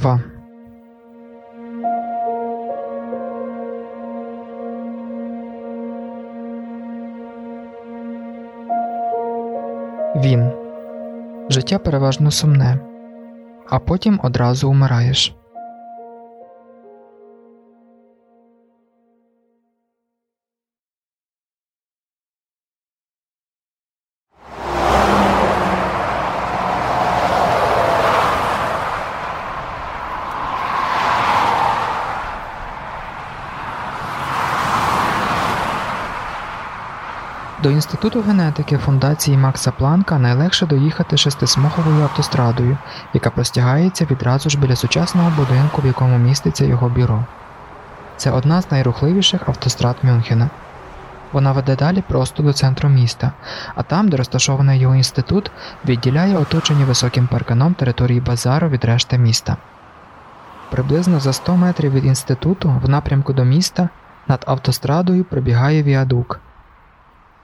2. Він життя переважно сумне, а потім одразу умираєш. До Інституту генетики фундації Макса Планка найлегше доїхати шестисмуговою автострадою, яка простягається відразу ж біля сучасного будинку, в якому міститься його бюро. Це одна з найрухливіших автострад Мюнхена. Вона веде далі просто до центру міста, а там, де розташований його інститут, відділяє оточені високим парканом території базару від решти міста. Приблизно за 100 метрів від інституту, в напрямку до міста, над автострадою пробігає віадук.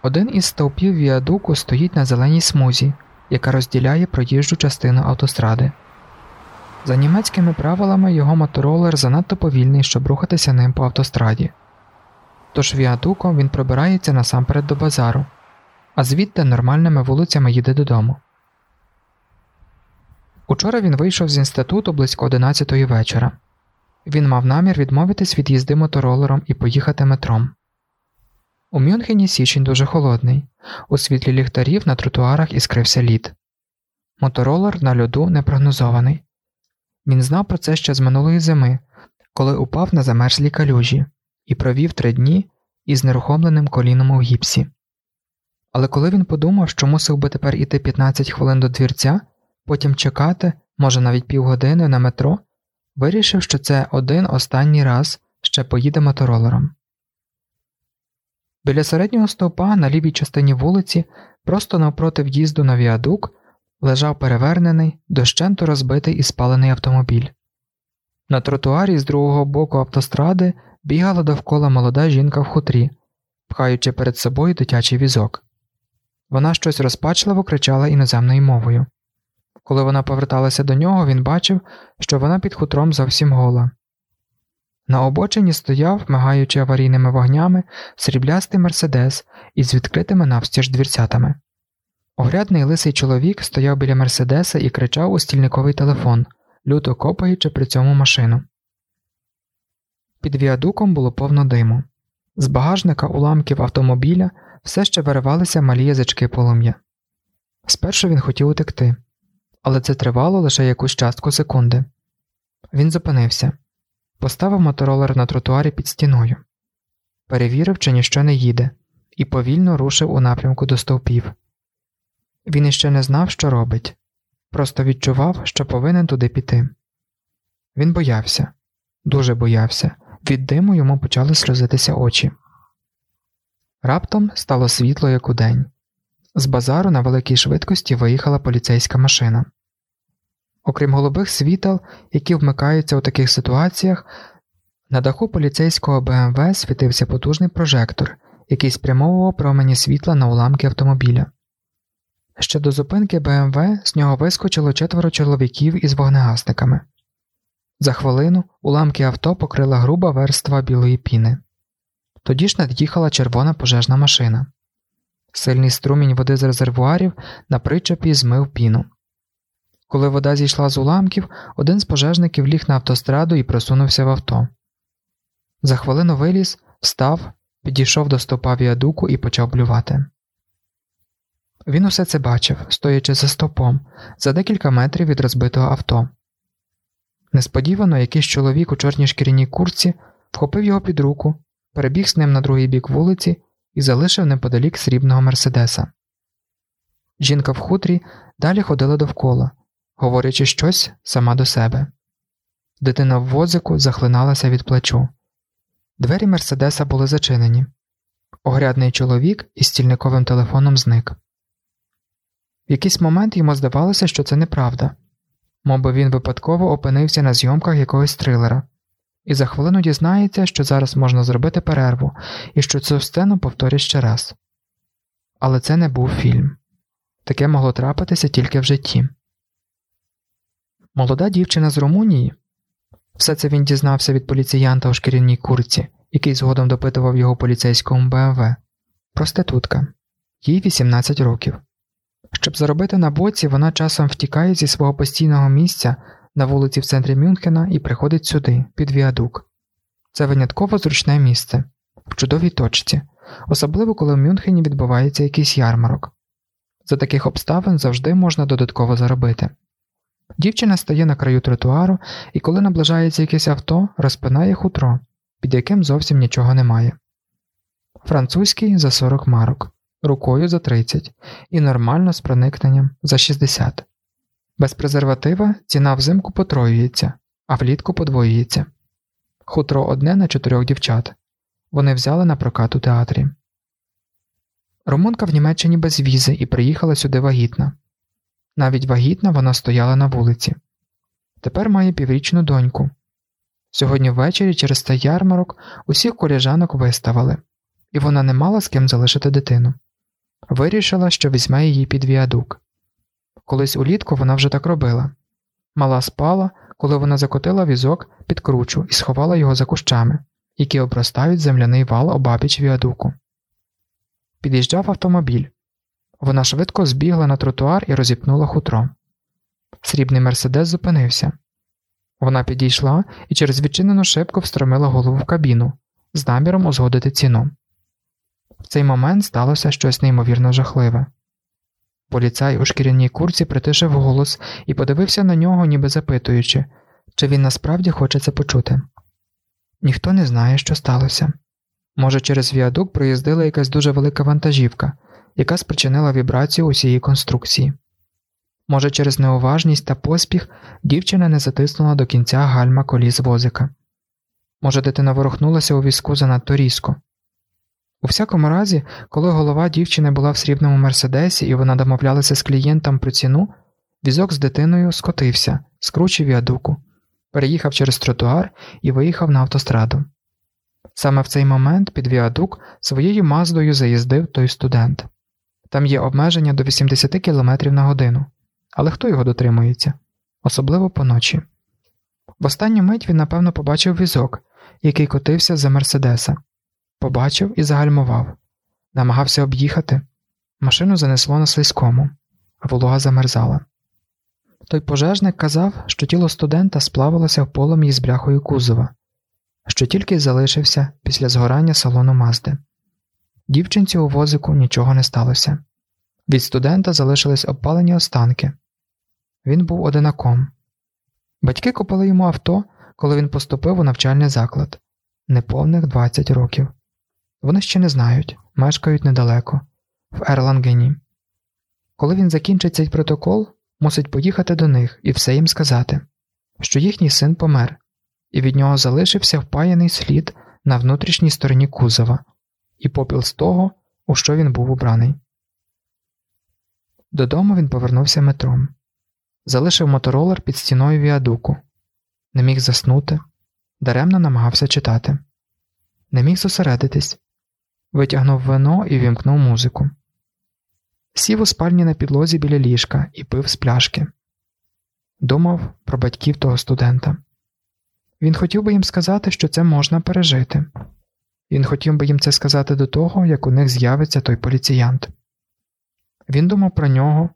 Один із стовпів віадуку стоїть на зеленій смузі, яка розділяє проїжджу частину автостради. За німецькими правилами його моторолер занадто повільний, щоб рухатися ним по автостраді. Тож віадуком він пробирається насамперед до базару, а звідти нормальними вулицями їде додому. Учора він вийшов з інституту близько 11 вечора. Він мав намір відмовитись від їзди моторолером і поїхати метром. У Мюнхені січень дуже холодний, у світлі ліхтарів на тротуарах іскрився лід. Моторолер на льоду не прогнозований. Він знав про це ще з минулої зими, коли упав на замерзлі калюжі і провів три дні із нерухомленим коліном у гіпсі. Але коли він подумав, що мусив би тепер іти 15 хвилин до двірця, потім чекати, може навіть півгодини на метро, вирішив, що це один останній раз ще поїде моторолером. Біля середнього стовпа на лівій частині вулиці, просто навпроти в'їзду на віадук, лежав перевернений, дощенту розбитий і спалений автомобіль. На тротуарі з другого боку автостради бігала довкола молода жінка в хутрі, пхаючи перед собою дитячий візок. Вона щось розпачливо кричала іноземною мовою. Коли вона поверталася до нього, він бачив, що вона під хутром зовсім гола. На обочині стояв, мигаючи аварійними вогнями, сріблястий мерседес із відкритими навстіж двірцятами. Огрядний лисий чоловік стояв біля мерседеса і кричав у стільниковий телефон, люто копаючи при цьому машину. Під віадуком було повно диму. З багажника уламків автомобіля все ще виривалися малі язички полум'я. Спершу він хотів утекти, але це тривало лише якусь частку секунди. Він зупинився. Поставив моторолер на тротуарі під стіною, перевірив, чи ніщо не їде, і повільно рушив у напрямку до стовпів. Він іще не знав, що робить, просто відчував, що повинен туди піти. Він боявся, дуже боявся, від диму йому почали сльозитися очі. Раптом стало світло, як у день. З базару на великій швидкості виїхала поліцейська машина. Окрім голубих світел, які вмикаються у таких ситуаціях, на даху поліцейського БМВ світився потужний прожектор, який спрямовував промені світла на уламки автомобіля. Ще до зупинки БМВ з нього вискочило четверо чоловіків із вогнегасниками. За хвилину уламки авто покрила груба верства білої піни. Тоді ж над'їхала червона пожежна машина. Сильний струмінь води з резервуарів на причепі змив піну. Коли вода зійшла з уламків, один з пожежників ліг на автостраду і просунувся в авто. За хвилину виліз, встав, підійшов до стопа віадуку і почав блювати. Він усе це бачив, стоячи за стопом, за декілька метрів від розбитого авто. Несподівано якийсь чоловік у чорній шкіряній курці вхопив його під руку, перебіг з ним на другий бік вулиці і залишив неподалік срібного Мерседеса. Жінка в хутрі далі ходила довкола, говорячи щось сама до себе. Дитина в возику захлиналася від плачу. Двері Мерседеса були зачинені. Огрядний чоловік із стільниковим телефоном зник. В якийсь момент йому здавалося, що це неправда, мовби він випадково опинився на зйомках якогось трилера, і за хвилину дізнається, що зараз можна зробити перерву і що цю сцену повторять ще раз. Але це не був фільм таке могло трапитися тільки в житті. Молода дівчина з Румунії. Все це він дізнався від поліціянта у шкіряній курці, який згодом допитував його поліцейському БМВ. Проститутка, їй 18 років. Щоб заробити на боці, вона часом втікає зі свого постійного місця на вулиці в центрі Мюнхена і приходить сюди, під віадук. Це винятково зручне місце, в чудовій точці, особливо коли в Мюнхені відбувається якийсь ярмарок. За таких обставин завжди можна додатково заробити. Дівчина стає на краю тротуару і, коли наближається якесь авто, розпинає хутро, під яким зовсім нічого немає. Французький за 40 марок, рукою за 30 і нормально з проникненням за 60. Без презерватива ціна взимку потроюється, а влітку подвоюється. Хутро одне на чотирьох дівчат. Вони взяли на прокат у театрі. Румунка в Німеччині без візи і приїхала сюди вагітна. Навіть вагітна вона стояла на вулиці. Тепер має піврічну доньку. Сьогодні ввечері через цей ярмарок усіх коліжанок виставили, і вона не мала з ким залишити дитину. Вирішила, що візьме її під віадук. Колись улітку вона вже так робила. Мала спала, коли вона закотила візок під кручу і сховала його за кущами, які обростають земляний вал обабіч віадуку. Під'їжджав автомобіль. Вона швидко збігла на тротуар і розіпнула хутро. Срібний Мерседес зупинився. Вона підійшла і через відчинену шибку встромила голову в кабіну з наміром узгодити ціну. В цей момент сталося щось неймовірно жахливе. Поліцай у шкіряній курці притишив голос і подивився на нього, ніби запитуючи, чи він насправді хоче це почути. Ніхто не знає, що сталося. Може, через віадук проїздила якась дуже велика вантажівка, яка спричинила вібрацію усієї конструкції. Може, через неуважність та поспіх дівчина не затиснула до кінця гальма коліс возика. Може, дитина ворухнулася у візку занадто різко. У всякому разі, коли голова дівчини була в срібному мерседесі і вона домовлялася з клієнтом про ціну, візок з дитиною скотився, скручив віадуку, переїхав через тротуар і виїхав на автостраду. Саме в цей момент під віадук своєю маздою заїздив той студент. Там є обмеження до 80 км на годину, але хто його дотримується, особливо поночі. В останню мить він, напевно, побачив візок, який котився за Мерседеса, побачив і загальмував, намагався об'їхати. Машину занесло на слизькому, волога замерзала. Той пожежник казав, що тіло студента сплавилося в полум'ї з бляхою кузова, що тільки залишився після згорання салону Мазди. Дівчинці у возику нічого не сталося. Від студента залишились обпалені останки. Він був одинаком. Батьки купили йому авто, коли він поступив у навчальний заклад неповних 20 років. Вони ще не знають, мешкають недалеко, в Ерлангені. Коли він закінчить цей протокол, мусить поїхати до них і все їм сказати, що їхній син помер, і від нього залишився впаяний слід на внутрішній стороні кузова і попіл з того, у що він був убраний. Додому він повернувся метром, залишив моторолер під стіною віадуку, не міг заснути, даремно намагався читати, не міг зосередитись, витягнув вино і вімкнув музику. Сів у спальні на підлозі біля ліжка і пив з пляшки. Думав про батьків того студента. Він хотів би їм сказати, що це можна пережити. Він хотів би їм це сказати до того, як у них з'явиться той поліціянт. Він думав про нього,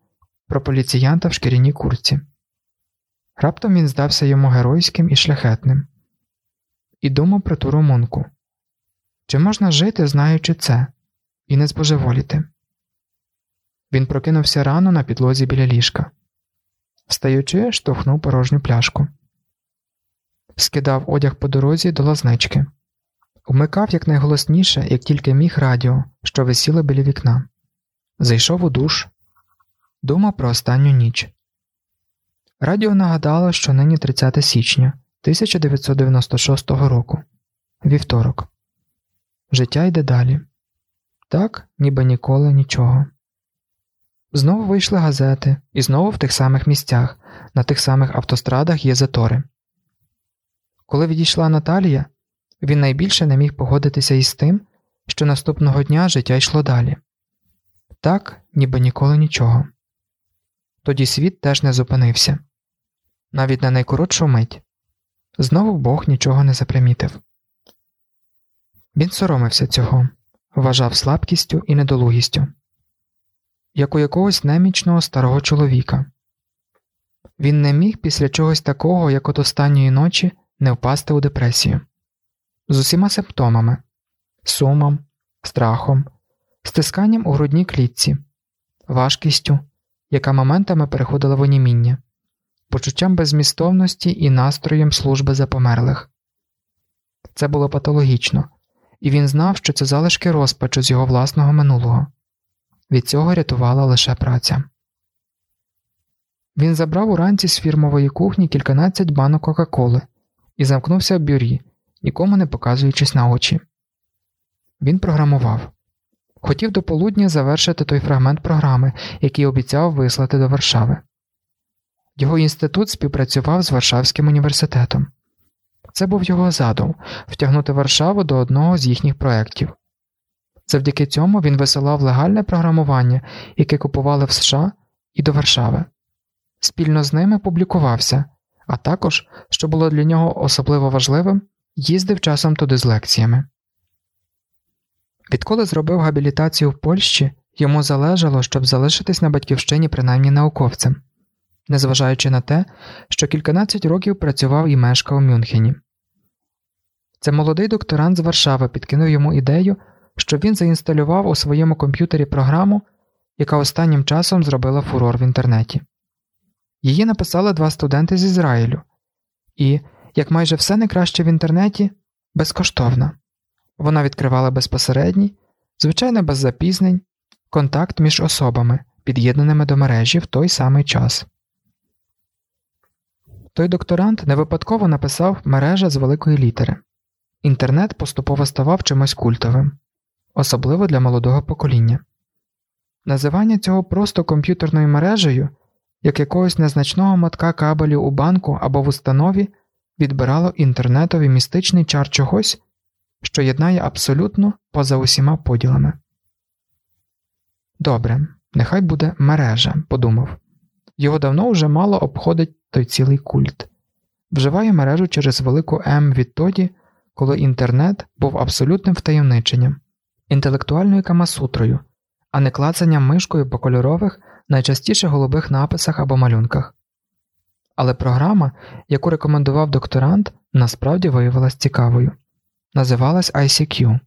про поліціянта в шкіряній курці. Раптом він здався йому геройським і шляхетним, і думав про ту румунку чи можна жити, знаючи це, і не збожеволіти. Він прокинувся рано на підлозі біля ліжка, встаючи, штовхнув порожню пляшку, скидав одяг по дорозі до лазнички. Умикав якнайголосніше, як тільки міг радіо, що висіло біля вікна. Зайшов у душ, думав про останню ніч. Радіо нагадало, що нині 30 січня 1996 року, вівторок. Життя йде далі. Так, ніби ніколи нічого. Знову вийшли газети, і знову в тих самих місцях, на тих самих автострадах є затори. Коли відійшла Наталія, він найбільше не міг погодитися із тим, що наступного дня життя йшло далі так, ніби ніколи нічого. Тоді світ теж не зупинився. навіть на найкоротшу мить. Знову Бог нічого не запримітив. Він соромився цього, вважав слабкістю і недолугістю, як у якогось немічного старого чоловіка. Він не міг після чогось такого, як от останньої ночі, не впасти у депресію з усіма симптомами сумом, страхом, стисканням у грудній клітці, важкістю, яка моментами переходила в оніміння, почуттям безмістовності і настроєм служби за померлих. Це було патологічно, і він знав, що це залишки розпачу з його власного минулого. Від цього рятувала лише праця. Він забрав уранці з фірмової кухні кільканадцять банок Кока-Коли і замкнувся в бюрі, нікому не показуючись на очі. Він програмував. Хотів до полудня завершити той фрагмент програми, який обіцяв вислати до Варшави. Його інститут співпрацював з Варшавським університетом. Це був його задум втягнути Варшаву до одного з їхніх проєктів. Завдяки цьому він висилав легальне програмування, яке купували в США і до Варшави. Спільно з ними публікувався, а також, що було для нього особливо важливим, їздив часом туди з лекціями. Відколи зробив габілітацію в Польщі, йому залежало, щоб залишитись на батьківщині принаймні науковцем, незважаючи на те, що кільканадцять років працював і мешкав у Мюнхені. Це молодий докторант з Варшави підкинув йому ідею, щоб він заінсталював у своєму комп'ютері програму, яка останнім часом зробила фурор в інтернеті. Її написали два студенти з Ізраїлю, і, як майже все найкраще в інтернеті, безкоштовна. Вона відкривала безпосередній, звичайно без запізнень, контакт між особами, під'єднаними до мережі в той самий час. Той докторант не випадково написав мережа з великої літери. Інтернет поступово ставав чимось культовим, особливо для молодого покоління. Називання цього просто комп'ютерною мережею, як якогось незначного мотка кабелю у банку або в установі, відбирало інтернетові містичний чар чогось, що єднає абсолютно поза усіма поділами. Добре, нехай буде мережа, подумав. Його давно вже мало обходить той цілий культ. Вживає мережу через велику М відтоді, коли інтернет був абсолютним втаємниченням, інтелектуальною камасутрою, а не клацанням мишкою по кольорових, найчастіше голубих написах або малюнках. Але програма, яку рекомендував докторант, насправді виявилась цікавою називалась ICQ.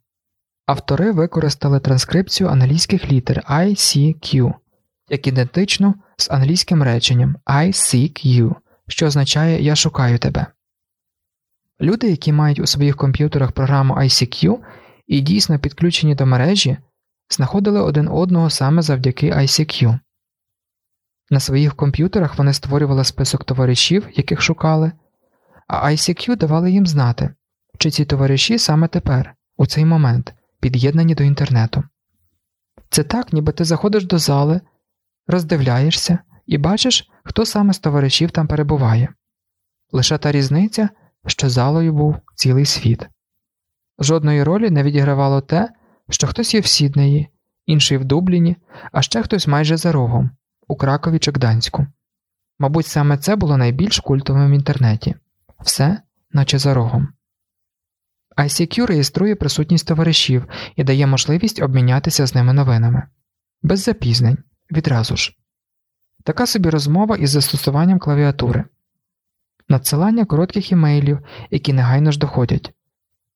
Автори використали транскрипцію англійських літер ICQ, як ідентично з англійським реченням I seek you, що означає Я шукаю тебе. Люди, які мають у своїх комп'ютерах програму ICQ і дійсно підключені до мережі, знаходили один одного саме завдяки ICQ. На своїх комп'ютерах вони створювали список товаришів, яких шукали, а ICQ давали їм знати, чи ці товариші саме тепер, у цей момент, під'єднані до інтернету. Це так, ніби ти заходиш до зали, роздивляєшся і бачиш, хто саме з товаришів там перебуває. Лише та різниця, що залою був цілий світ. Жодної ролі не відігравало те, що хтось є в Сіднеї, інший в Дубліні, а ще хтось майже за рогом, у Кракові чи Гданську. Мабуть, саме це було найбільш культовим в інтернеті все, наче за рогом. ICQ реєструє присутність товаришів і дає можливість обмінятися з ними новинами без запізнень, відразу ж. Така собі розмова із застосуванням клавіатури, надсилання коротких імейлів, які негайно ж доходять.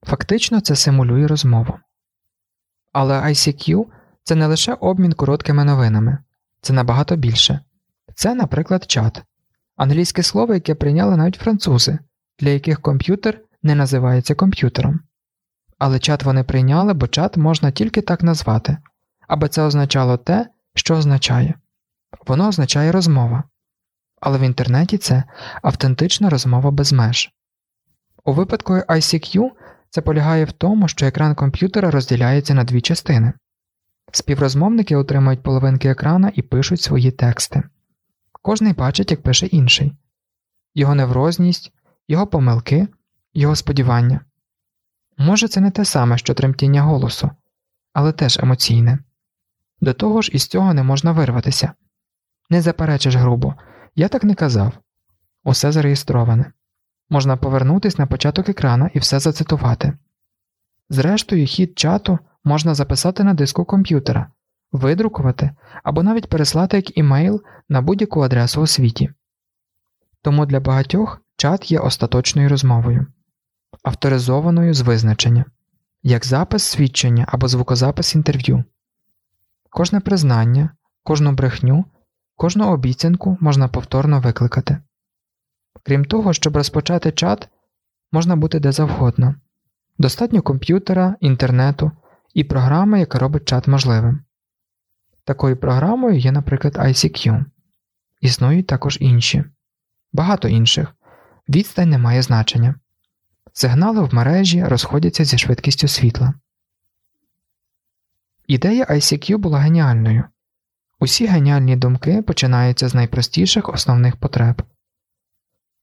Фактично це симулює розмову. Але ICQ це не лише обмін короткими новинами, це набагато більше. Це, наприклад, чат, англійське слово, яке прийняли навіть французи, для яких комп'ютер не називається комп'ютером. Але чат вони прийняли, бо чат можна тільки так назвати, аби це означало те, що означає воно означає розмова. Але в інтернеті це автентична розмова без меж. У випадку ICQ це полягає в тому, що екран комп'ютера розділяється на дві частини. Співрозмовники отримують половинки екрана і пишуть свої тексти. Кожний бачить, як пише інший його неврозність, його помилки, його сподівання. Може, це не те саме, що тремтіння голосу, але теж емоційне. До того ж, із цього не можна вирватися. Не заперечиш грубо, я так не казав. Усе зареєстроване. Можна повернутися на початок екрана і все зацитувати. Зрештою, хід чату можна записати на диску комп'ютера, видрукувати або навіть переслати як імейл на будь-яку адресу у світі. Тому для багатьох чат є остаточною розмовою, авторизованою з визначення, як запис свідчення або звукозапис інтерв'ю. Кожне признання, кожну брехню, кожну обіцянку можна повторно викликати. Крім того, щоб розпочати чат, можна бути де завгодно. Достатньо комп'ютера, інтернету і програми, яка робить чат можливим. Такою програмою є, наприклад, ICQ. Існують також інші, багато інших. Відстань не має значення. Сигнали в мережі розходяться зі швидкістю світла. Ідея ICQ була геніальною. Усі геніальні думки починаються з найпростіших основних потреб.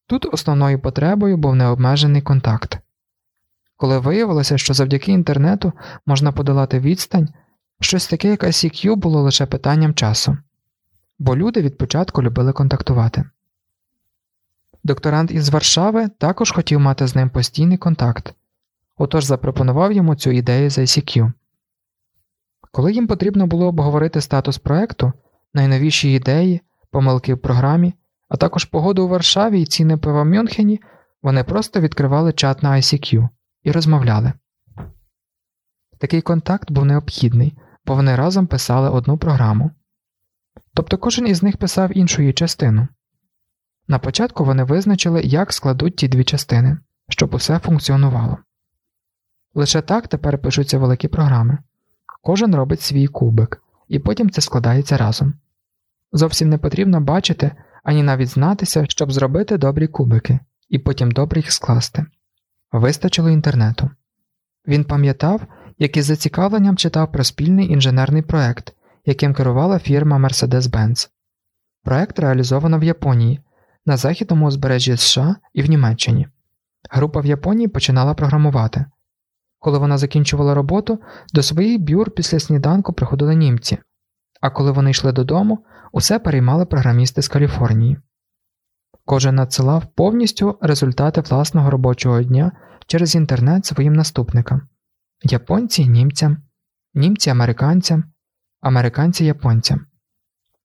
Тут основною потребою був необмежений контакт. Коли виявилося, що завдяки інтернету можна подолати відстань, щось таке, як ICQ було лише питанням часу, бо люди від початку любили контактувати. Докторант із Варшави також хотів мати з ним постійний контакт, отож запропонував йому цю ідею з ICQ. Коли їм потрібно було обговорити статус проекту, найновіші ідеї, помилки в програмі, а також погоду у Варшаві і ціни пива в Мюнхені, вони просто відкривали чат на ICQ і розмовляли. Такий контакт був необхідний, бо вони разом писали одну програму. Тобто кожен із них писав іншу її частину. На початку вони визначили, як складуть ті дві частини, щоб усе функціонувало. Лише так тепер пишуться великі програми. Кожен робить свій кубик, і потім це складається разом. Зовсім не потрібно бачити ані навіть знатися, щоб зробити добрі кубики, і потім добре їх скласти. Вистачило інтернету. Він пам'ятав, як із зацікавленням читав про спільний інженерний проект, яким керувала фірма Mercedes-Benz. Проект реалізовано в Японії, на західному узбережжі США і в Німеччині. Група в Японії починала програмувати. Коли вона закінчувала роботу, до своїх бюр після сніданку приходили німці, а коли вони йшли додому, усе переймали програмісти з Каліфорнії. Кожен надсилав повністю результати власного робочого дня через інтернет своїм наступникам японці німцям, німці американцям, американці японцям.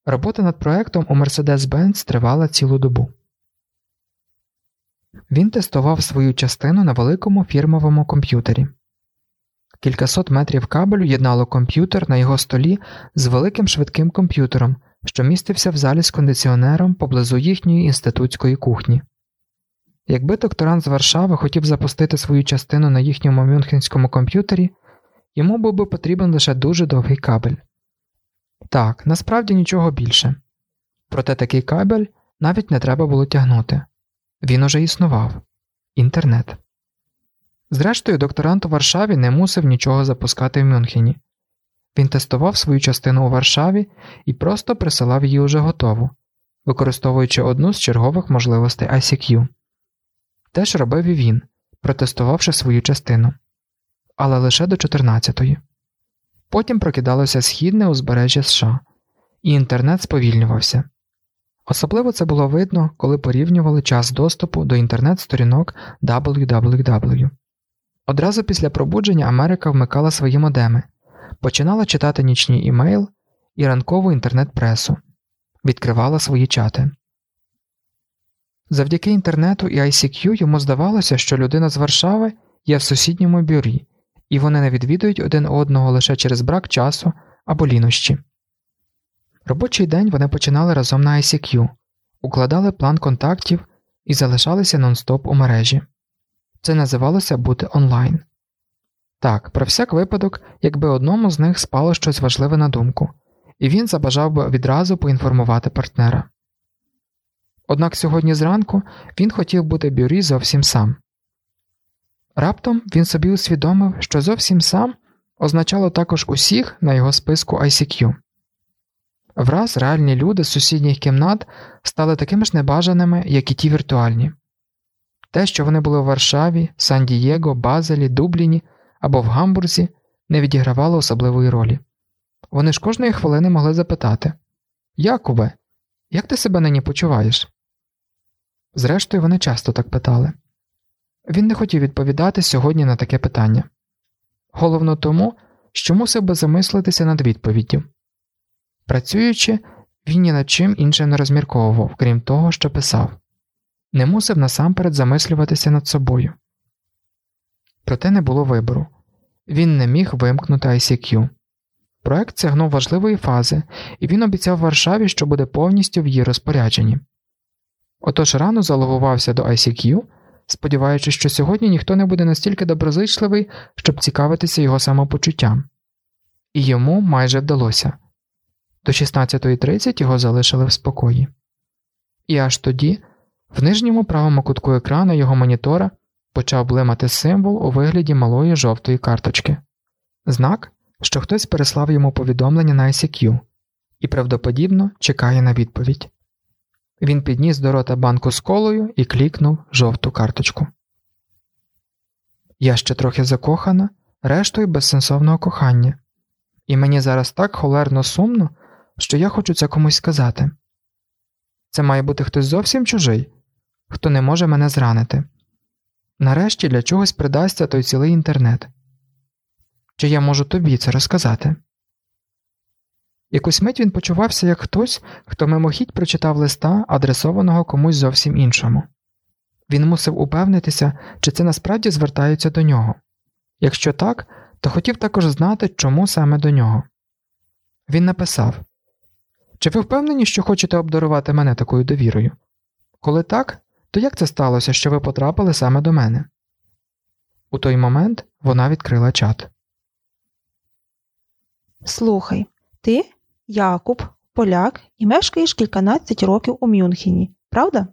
Робота над проектом у Mercedes-Benz тривала цілу добу. Він тестував свою частину на великому фірмовому комп'ютері. Кількасот метрів кабелю єднало комп'ютер на його столі з великим швидким комп'ютером, що містився в залі з кондиціонером поблизу їхньої інститутської кухні. Якби докторант з Варшави хотів запустити свою частину на їхньому мюнхенському комп'ютері, йому був би потрібен лише дуже довгий кабель. Так, насправді нічого більше. Проте такий кабель навіть не треба було тягнути він уже існував інтернет. Зрештою, докторант у Варшаві не мусив нічого запускати в Мюнхені. Він тестував свою частину у Варшаві і просто присилав її уже готову, використовуючи одну з чергових можливостей ICQ. Теж робив і він, протестувавши свою частину, але лише до 14-ї. Потім прокидалося східне узбережжя США, і інтернет сповільнювався. Особливо це було видно, коли порівнювали час доступу до інтернет-сторінок www. Одразу після пробудження Америка вмикала свої модеми, починала читати нічні імейл і ранкову інтернет-пресу, відкривала свої чати. Завдяки інтернету і ICQ йому здавалося, що людина з Варшави є в сусідньому бюрі, і вони не відвідують один одного лише через брак часу або лінощі. Робочий день вони починали разом на ICQ, укладали план контактів і залишалися нон-стоп у мережі. Це називалося бути онлайн. Так, про всяк випадок, якби одному з них спало щось важливе на думку, і він забажав би відразу поінформувати партнера. Однак сьогодні зранку він хотів бути бюрі зовсім сам. Раптом він собі усвідомив, що зовсім сам означало також усіх на його списку ICQ. Враз реальні люди з сусідніх кімнат стали такими ж небажаними, як і ті віртуальні. Те, що вони були в Варшаві, Сан-Дієго, Базелі, Дубліні або в Гамбурзі, не відігравало особливої ролі. Вони ж кожної хвилини могли запитати Якубе, як ти себе нині почуваєш? Зрештою, вони часто так питали. Він не хотів відповідати сьогодні на таке питання. Головно тому, що мусив би замислитися над відповіддю. Працюючи, він ні над чим іншим не розмірковував, крім того, що писав, не мусив насамперед замислюватися над собою. Проте не було вибору він не міг вимкнути ICQ. Проект сягнув важливої фази, і він обіцяв Варшаві, що буде повністю в її розпорядженні. Отож рано залогувався до ICQ, сподіваючись, що сьогодні ніхто не буде настільки доброзичливий, щоб цікавитися його самопочуттям. І йому майже вдалося до 16.30 його залишили в спокої. І аж тоді, в нижньому правому кутку екрану його монітора почав блимати символ у вигляді малої жовтої карточки знак, що хтось переслав йому повідомлення на ICQ і правдоподібно чекає на відповідь. Він підніс до рота банку з колою і клікнув жовту карточку. Я ще трохи закохана, рештою безсенсовного кохання, і мені зараз так холерно сумно, що я хочу це комусь сказати. Це має бути хтось зовсім чужий, хто не може мене зранити. Нарешті для чогось придасться той цілий інтернет. Чи я можу тобі це розказати? Якусь мить він почувався як хтось, хто мимохідь прочитав листа, адресованого комусь зовсім іншому. Він мусив упевнитися, чи це насправді звертаються до нього. Якщо так, то хотів також знати, чому саме до нього. Він написав Чи ви впевнені, що хочете обдарувати мене такою довірою? Коли так, то як це сталося, що ви потрапили саме до мене? У той момент вона відкрила чат. Слухай, ти Якуб, поляк, і мешкаєш кільканадцять років у Мюнхені, правда?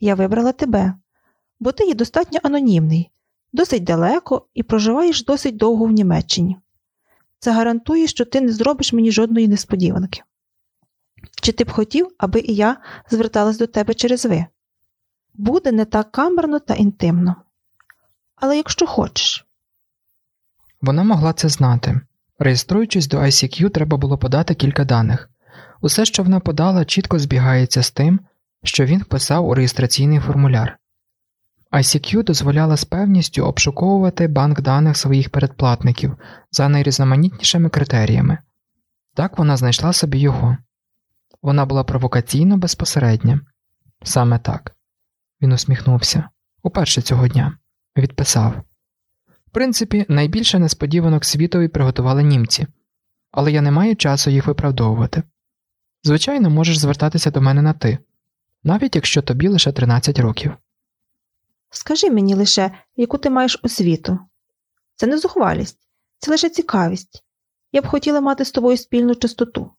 Я вибрала тебе, бо ти є достатньо анонімний, досить далеко і проживаєш досить довго в Німеччині. Це гарантує, що ти не зробиш мені жодної несподіванки. Чи ти б хотів, аби і я зверталась до тебе через ви? Буде не так камерно та інтимно. Але якщо хочеш. Вона могла це знати. Реєструючись до ICQ, треба було подати кілька даних. Усе, що вона подала, чітко збігається з тим, що він вписав у реєстраційний формуляр. ICQ дозволяла з певністю обшуковувати банк даних своїх передплатників за найрізноманітнішими критеріями. Так вона знайшла собі його. Вона була провокаційно безпосередня. Саме так. Він усміхнувся. Уперше цього дня. Відписав. В принципі, найбільше несподіванок світові приготували німці, але я не маю часу їх виправдовувати. Звичайно, можеш звертатися до мене на ти, навіть якщо тобі лише 13 років. Скажи мені лише, яку ти маєш освіту. Це не зухвалість, це лише цікавість. Я б хотіла мати з тобою спільну чистоту.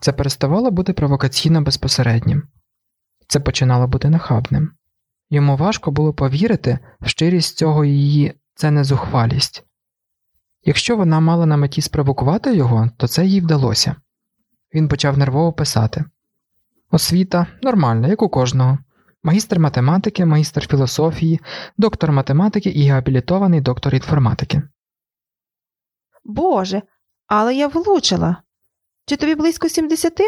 Це переставало бути провокаційно безпосереднім, це починало бути нахабним. Йому важко було повірити в щирість цього її це не зухвалість. Якщо вона мала на меті спровокувати його, то це їй вдалося. Він почав нервово писати Освіта нормальна, як у кожного. Магістр математики, магістр філософії, доктор математики і габілітований доктор інформатики. Боже, але я влучила. Чи тобі близько 70?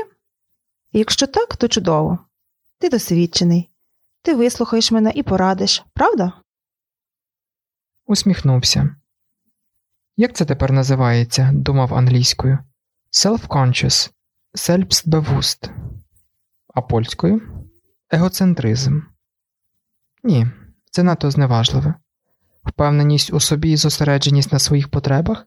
Якщо так, то чудово. Ти досвідчений. Ти вислухаєш мене і порадиш, правда? Усміхнувся. Як це тепер називається? думав англійською. Self-conscious, selbstbewusst. А польською егоцентризм. Ні, це надто зневажливе. Впевненість у собі і зосередженість на своїх потребах.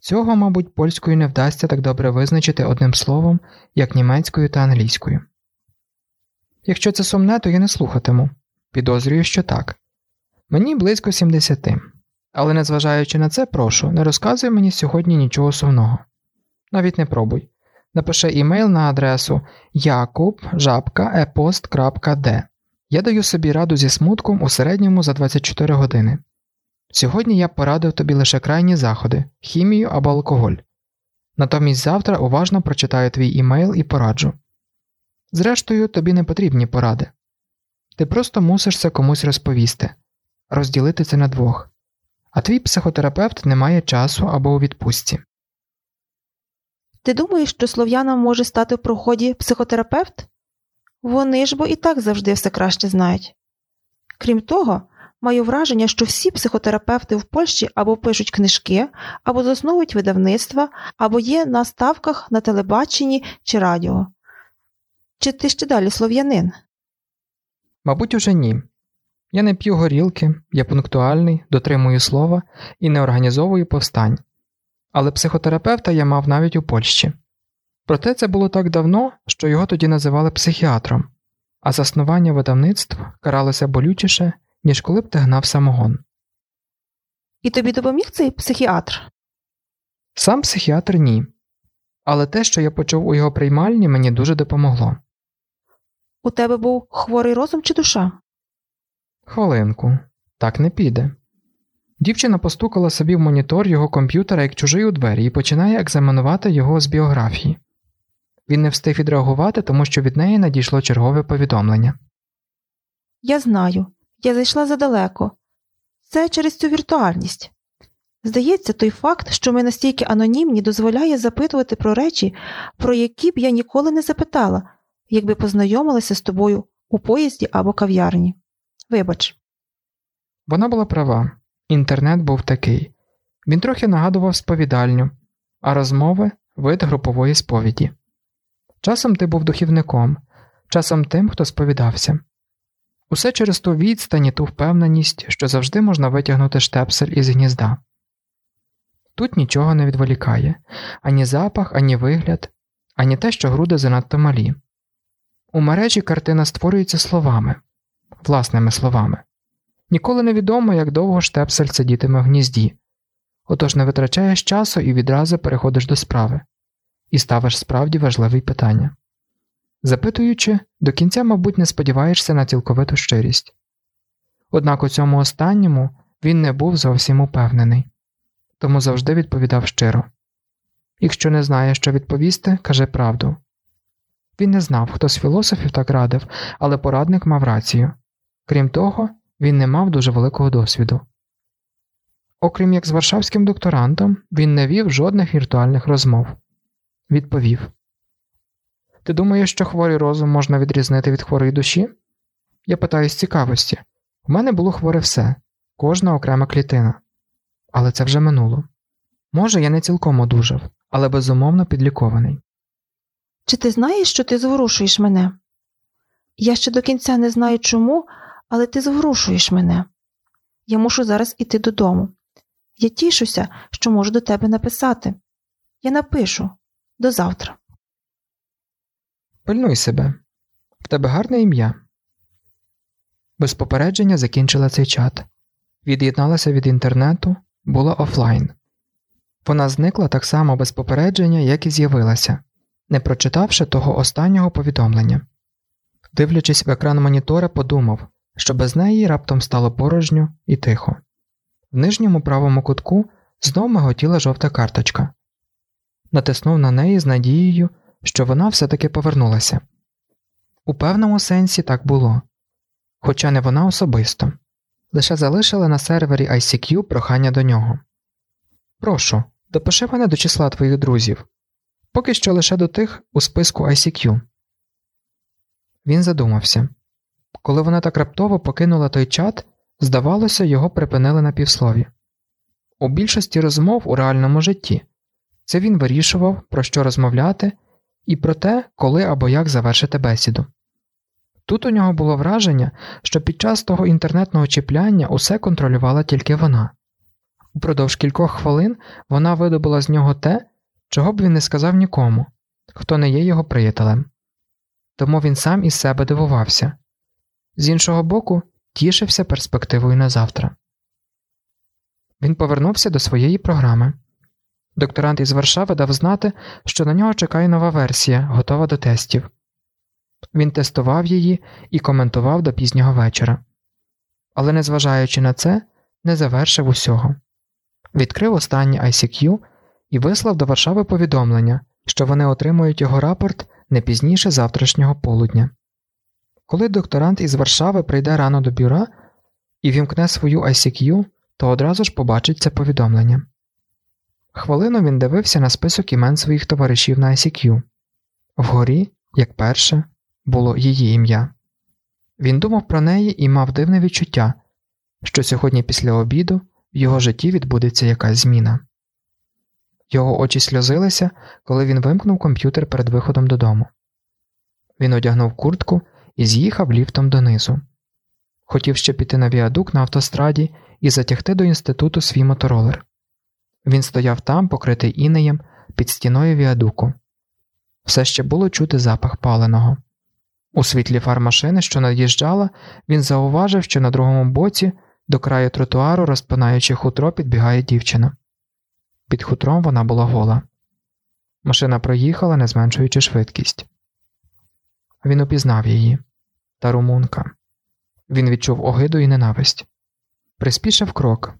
Цього, мабуть, польською не вдасться так добре визначити одним словом, як німецькою та англійською. Якщо це сумне, то я не слухатиму. Підозрюю, що так. Мені близько 70. Але незважаючи на це, прошу, не розказуй мені сьогодні нічого сумного. Навіть не пробуй. Напиши імейл на адресу jakub.epost.d. Я даю собі раду зі смутком у середньому за 24 години. Сьогодні я порадив тобі лише крайні заходи, хімію або алкоголь. Натомість завтра уважно прочитаю твій імейл і пораджу. Зрештою, тобі не потрібні поради. Ти просто мусиш це комусь розповісти, розділити це на двох, а твій психотерапевт не має часу або у відпустці. Ти думаєш, що слов'янам може стати в проході психотерапевт? Вони ж бо і так завжди все краще знають. Крім того, маю враження, що всі психотерапевти в Польщі або пишуть книжки, або засновують видавництва, або є на ставках на телебаченні чи радіо. Чи ти ще далі слов'янин? Мабуть, уже ні. Я не п'ю горілки, я пунктуальний, дотримую слова і не організовую повстань. Але психотерапевта я мав навіть у Польщі. Проте це було так давно, що його тоді називали психіатром, а заснування видавництв каралося болючіше, ніж коли б ти гнав самогон. І тобі допоміг цей психіатр? Сам психіатр ні. Але те, що я почув у його приймальні, мені дуже допомогло. У тебе був хворий розум чи душа? Хвилинку, так не піде. Дівчина постукала собі в монітор його комп'ютера як чужий у двері і починає екзаменувати його з біографії. Він не встиг відреагувати, тому що від неї надійшло чергове повідомлення. Я знаю, я зайшла задалеко. Це через цю віртуальність. Здається, той факт, що ми настільки анонімні, дозволяє запитувати про речі, про які б я ніколи не запитала, якби познайомилася з тобою у поїзді або кав'ярні. Вибач. Вона була права. Інтернет був такий. Він трохи нагадував сповідальню, а розмови вид групової сповіді. Часом ти був духівником, часом тим, хто сповідався. Усе через ту відстань і ту впевненість, що завжди можна витягнути штепсель із гнізда. Тут нічого не відволікає ані запах, ані вигляд, ані те, що груди занадто малі. У мережі картина створюється словами, власними словами. Ніколи не відомо, як довго штепсель сидітиме в гнізді, отож не витрачаєш часу і відразу переходиш до справи і ставиш справді важливі питання. Запитуючи, до кінця, мабуть, не сподіваєшся на цілковиту щирість. Однак у цьому останньому він не був зовсім упевнений, тому завжди відповідав щиро якщо не знає, що відповісти, каже правду. Він не знав, хто з філософів так радив, але порадник мав рацію. Крім того, він не мав дуже великого досвіду. Окрім як з варшавським докторантом, він не вів жодних віртуальних розмов. Відповів Ти думаєш, що хворий розум можна відрізнити від хворої душі? Я питаю з цікавості У мене було хворе все, кожна окрема клітина. Але це вже минуло. Може, я не цілком одужав, але безумовно підлікований. Чи ти знаєш, що ти зворушуєш мене? Я ще до кінця не знаю чому, але ти зворушуєш мене. Я мушу зараз іти додому. Я тішуся, що можу до тебе написати. Я напишу до завтра. Пильнуй себе. В тебе гарне ім'я. Без попередження закінчила цей чат. Від'єдналася від інтернету, була офлайн. Вона зникла так само без попередження, як і з'явилася, не прочитавши того останнього повідомлення. Дивлячись в екран монітора, подумав, що без неї раптом стало порожньо і тихо. В нижньому правому кутку знов миготіла жовта карточка. Натиснув на неї з надією, що вона все-таки повернулася. У певному сенсі так було, хоча не вона особисто, лише залишила на сервері ICQ прохання до нього. Прошу, допиши мене до числа твоїх друзів, поки що лише до тих у списку ICQ. Він задумався. Коли вона так раптово покинула той чат, здавалося, його припинили на півслові. У більшості розмов у реальному житті це він вирішував, про що розмовляти, і про те, коли або як завершити бесіду. Тут у нього було враження, що під час того інтернетного чіпляння усе контролювала тільки вона. Упродовж кількох хвилин вона видобула з нього те, чого б він не сказав нікому, хто не є його приятелем. Тому він сам із себе дивувався з іншого боку, тішився перспективою на завтра. Він повернувся до своєї програми. Докторант із Варшави дав знати, що на нього чекає нова версія, готова до тестів. Він тестував її і коментував до пізнього вечора, але, незважаючи на це, не завершив усього. Відкрив останній ICQ і вислав до Варшави повідомлення, що вони отримують його рапорт не пізніше завтрашнього полудня. Коли докторант із Варшави прийде рано до бюра і вімкне свою ICQ, то одразу ж побачить це повідомлення. Хвилину він дивився на список імен своїх товаришів на ICQ. Вгорі, як перше, було її ім'я. Він думав про неї і мав дивне відчуття, що сьогодні після обіду в його житті відбудеться якась зміна. Його очі сльозилися, коли він вимкнув комп'ютер перед виходом додому. Він одягнув куртку і з'їхав ліфтом донизу. Хотів ще піти на віадук на автостраді і затягти до інституту свій моторолер. Він стояв там, покритий інеєм, під стіною віадуку. Все ще було чути запах паленого. У світлі фар машини, що над'їжджала, він зауважив, що на другому боці, до краю тротуару, розпинаючи хутро, підбігає дівчина. Під хутром вона була гола. Машина проїхала, не зменшуючи швидкість. Він упізнав її та румунка. Він відчув огиду і ненависть, приспішив крок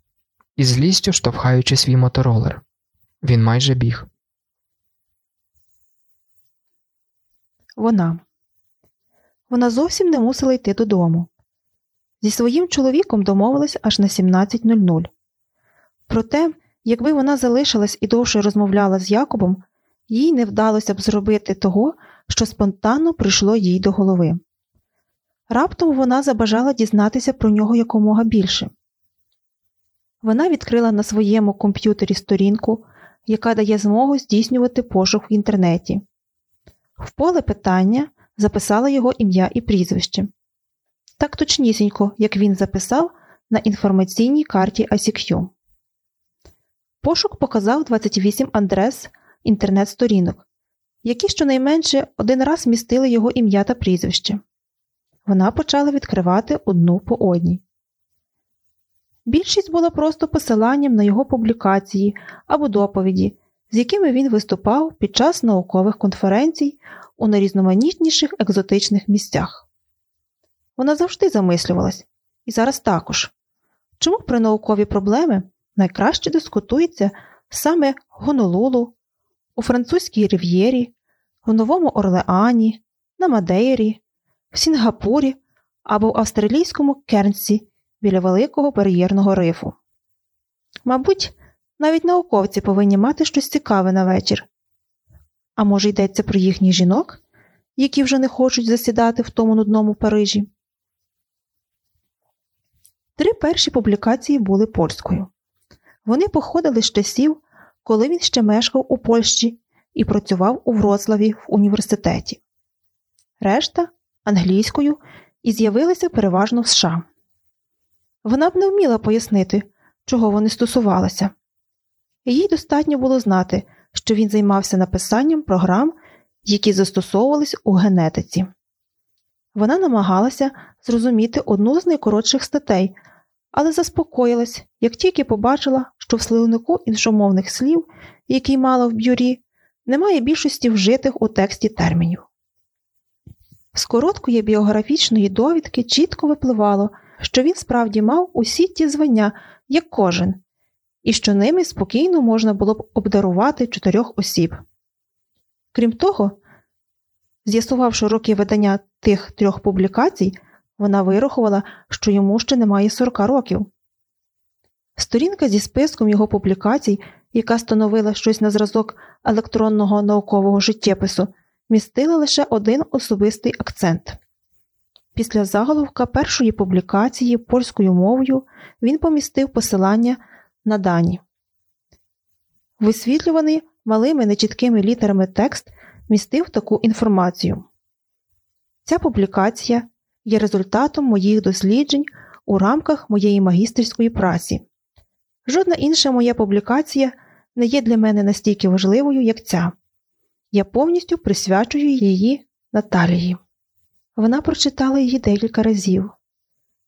із злістю штовхаючи свій моторолер. Він майже біг. Вона Вона зовсім не мусила йти додому. Зі своїм чоловіком домовилась аж на 17.00. Проте, якби вона залишилась і довше розмовляла з Якобом, їй не вдалося б зробити того, що спонтанно прийшло їй до голови. Раптом вона забажала дізнатися про нього якомога більше. Вона відкрила на своєму комп'ютері сторінку, яка дає змогу здійснювати пошук в інтернеті. В поле питання записала його ім'я і прізвище. Так точнісінько, як він записав на інформаційній карті ICQ. Пошук показав 28 адрес інтернет-сторінок, які щонайменше один раз містили його ім'я та прізвище. Вона почала відкривати одну по одній. Більшість була просто посиланням на його публікації або доповіді, з якими він виступав під час наукових конференцій у найрізноманітніших екзотичних місцях. Вона завжди замислювалась, і зараз також, чому при наукові проблеми найкраще дискутується саме Гонолулу, у французькій Рів'єрі, в Новому Орлеані, на Мадейрі, в Сінгапурі або в австралійському Кернсі біля великого бар'єрного рифу. Мабуть, навіть науковці повинні мати щось цікаве на вечір. А може, йдеться про їхніх жінок, які вже не хочуть засідати в тому нудному Парижі. Три перші публікації були польською. Вони походили з часів, коли він ще мешкав у Польщі і працював у Вроцлаві в університеті. Решта англійською і з'явилися переважно в США. Вона б не вміла пояснити, чого вони стосувалися. Їй достатньо було знати, що він займався написанням програм, які застосовувались у генетиці. Вона намагалася зрозуміти одну з найкоротших статей, але заспокоїлась, як тільки побачила, що в словнику іншомовних слів, який мала в бюрі, немає більшості вжитих у тексті термінів. З короткої біографічної довідки чітко випливало, що він справді мав усі ті звання, як кожен, і що ними спокійно можна було б обдарувати чотирьох осіб. Крім того, з'ясувавши роки видання тих трьох публікацій, вона вирахувала, що йому ще немає 40 років. Сторінка зі списком його публікацій, яка становила щось на зразок електронного наукового життєпису, містила лише один особистий акцент. Після заголовка першої публікації польською мовою він помістив посилання на дані. Висвітлюваний малими нечіткими літерами текст містив таку інформацію. Ця публікація є результатом моїх досліджень у рамках моєї магістерської праці. Жодна інша моя публікація не є для мене настільки важливою, як ця. Я повністю присвячую її Наталії. Вона прочитала її декілька разів.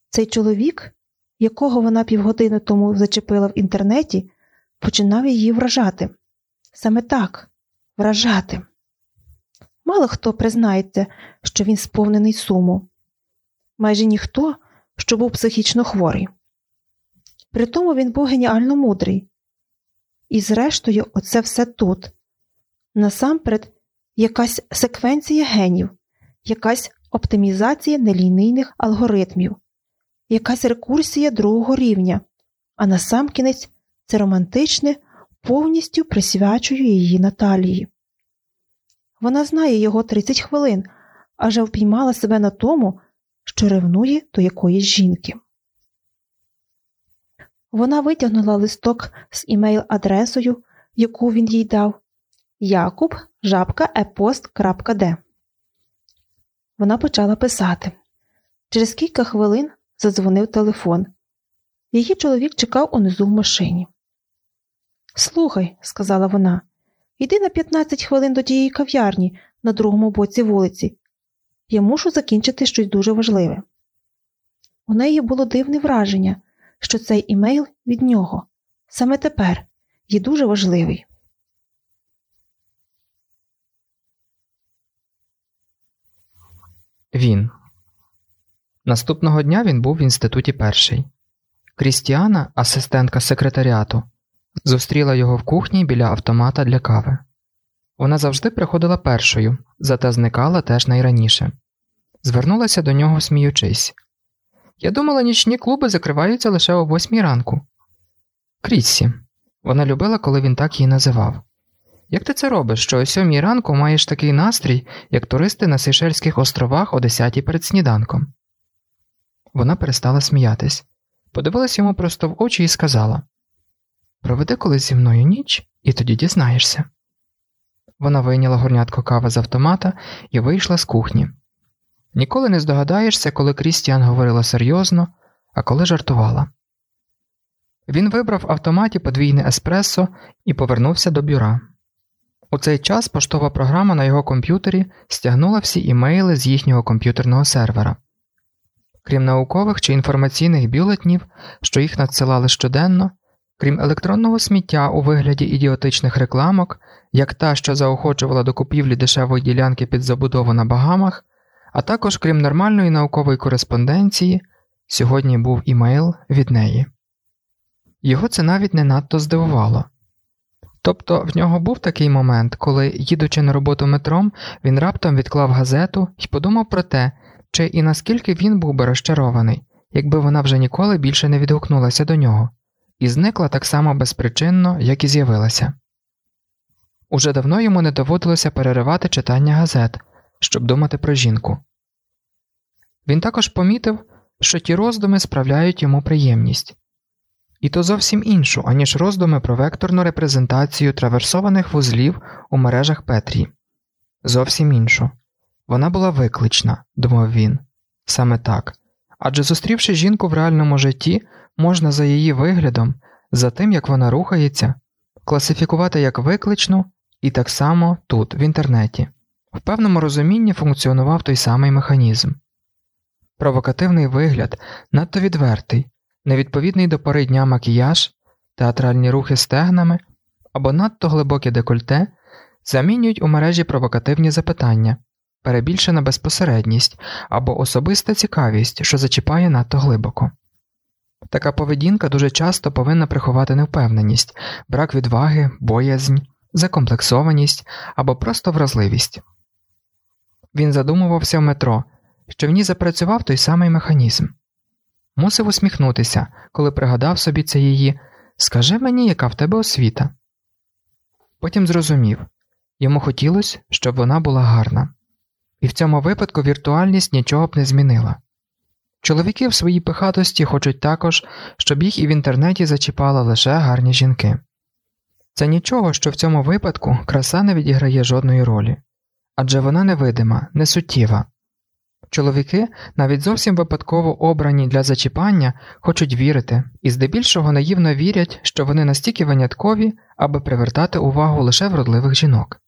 Цей чоловік, якого вона півгодини тому зачепила в інтернеті, починав її вражати. Саме так вражати. Мало хто признається, що він сповнений суму, майже ніхто, що був психічно хворий. Притому він був геніально мудрий. І, зрештою, оце все тут. Насамперед, якась секвенція генів, якась оптимізація нелінійних алгоритмів, якась рекурсія другого рівня, а насамкінець це романтичне, повністю присвячую її Наталії. Вона знає його 30 хвилин, аже впіймала себе на тому, що ревнує до якоїсь жінки. Вона витягнула листок з імейл-адресою, яку він їй дав Якуб Вона почала писати. Через кілька хвилин задзвонив телефон. Її чоловік чекав унизу в машині. Слухай, сказала вона, йди на 15 хвилин до тієї кав'ярні на другому боці вулиці. Я мушу закінчити щось дуже важливе. У неї було дивне враження, що цей імейл від нього саме тепер є дуже важливий. Він. Наступного дня він був в інституті перший. Крістіана, асистентка секретаріату, зустріла його в кухні біля автомата для кави. Вона завжди приходила першою, зате зникала теж найраніше. Звернулася до нього, сміючись. Я думала, нічні клуби закриваються лише о восьмій ранку. Кріссі. Вона любила, коли він так її називав. Як ти це робиш, що о сьомій ранку маєш такий настрій, як туристи на Сейшельських островах о десятій перед сніданком? Вона перестала сміятись, подивилась йому просто в очі і сказала Проведи колись зі мною ніч, і тоді дізнаєшся. Вона вийняла горнятко кави з автомата і вийшла з кухні. Ніколи не здогадаєшся, коли Крістіан говорила серйозно, а коли жартувала. Він вибрав в автоматі подвійне еспресо і повернувся до бюра. У цей час поштова програма на його комп'ютері стягнула всі імейли з їхнього комп'ютерного сервера. Крім наукових чи інформаційних бюлетнів, що їх надсилали щоденно, крім електронного сміття у вигляді ідіотичних рекламок, як та, що заохочувала до купівлі дешевої ділянки під забудову на Багамах, а також крім нормальної наукової кореспонденції, сьогодні був імейл від неї. Його це навіть не надто здивувало. Тобто в нього був такий момент, коли, їдучи на роботу метром, він раптом відклав газету і подумав про те, чи і наскільки він був би розчарований, якби вона вже ніколи більше не відгукнулася до нього, і зникла так само безпричинно, як і з'явилася. Уже давно йому не доводилося переривати читання газет, щоб думати про жінку. Він також помітив, що ті роздуми справляють йому приємність, і то зовсім іншу, аніж роздуми про векторну репрезентацію траверсованих вузлів у мережах Петрі. Зовсім іншу. Вона була виклична, думав він, саме так. Адже зустрівши жінку в реальному житті, можна за її виглядом, за тим, як вона рухається, класифікувати як викличну і так само тут, в інтернеті. В певному розумінні функціонував той самий механізм. Провокативний вигляд, надто відвертий, невідповідний до пори дня макіяж, театральні рухи стегнами або надто глибоке декольте замінюють у мережі провокативні запитання, перебільшена безпосередність або особиста цікавість, що зачіпає надто глибоко. Така поведінка дуже часто повинна приховати невпевненість, брак відваги, боязнь, закомплексованість або просто вразливість. Він задумувався в метро, що в ній запрацював той самий механізм. Мусив усміхнутися, коли пригадав собі це її Скажи мені, яка в тебе освіта. Потім зрозумів йому хотілося, щоб вона була гарна, і в цьому випадку віртуальність нічого б не змінила. Чоловіки в своїй пихатості хочуть також, щоб їх і в інтернеті зачіпали лише гарні жінки. Це нічого, що в цьому випадку краса не відіграє жодної ролі адже вона невидима, несуттєва. Чоловіки, навіть зовсім випадково обрані для зачіпання, хочуть вірити і здебільшого наївно вірять, що вони настільки виняткові, аби привертати увагу лише вродливих жінок.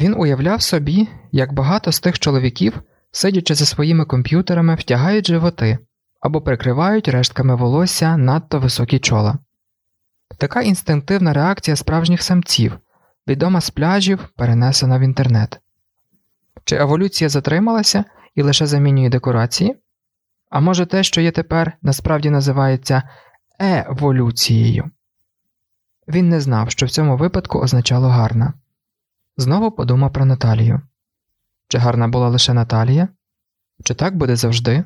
Він уявляв собі, як багато з тих чоловіків, сидячи за своїми комп'ютерами, втягають животи або прикривають рештками волосся надто високі чола. Така інстинктивна реакція справжніх самців, відома з пляжів, перенесена в інтернет. Чи еволюція затрималася і лише замінює декорації? А може те, що є тепер, насправді називається еволюцією? Він не знав, що в цьому випадку означало гарна. Знову подумав про Наталію. Чи гарна була лише Наталія? Чи так буде завжди?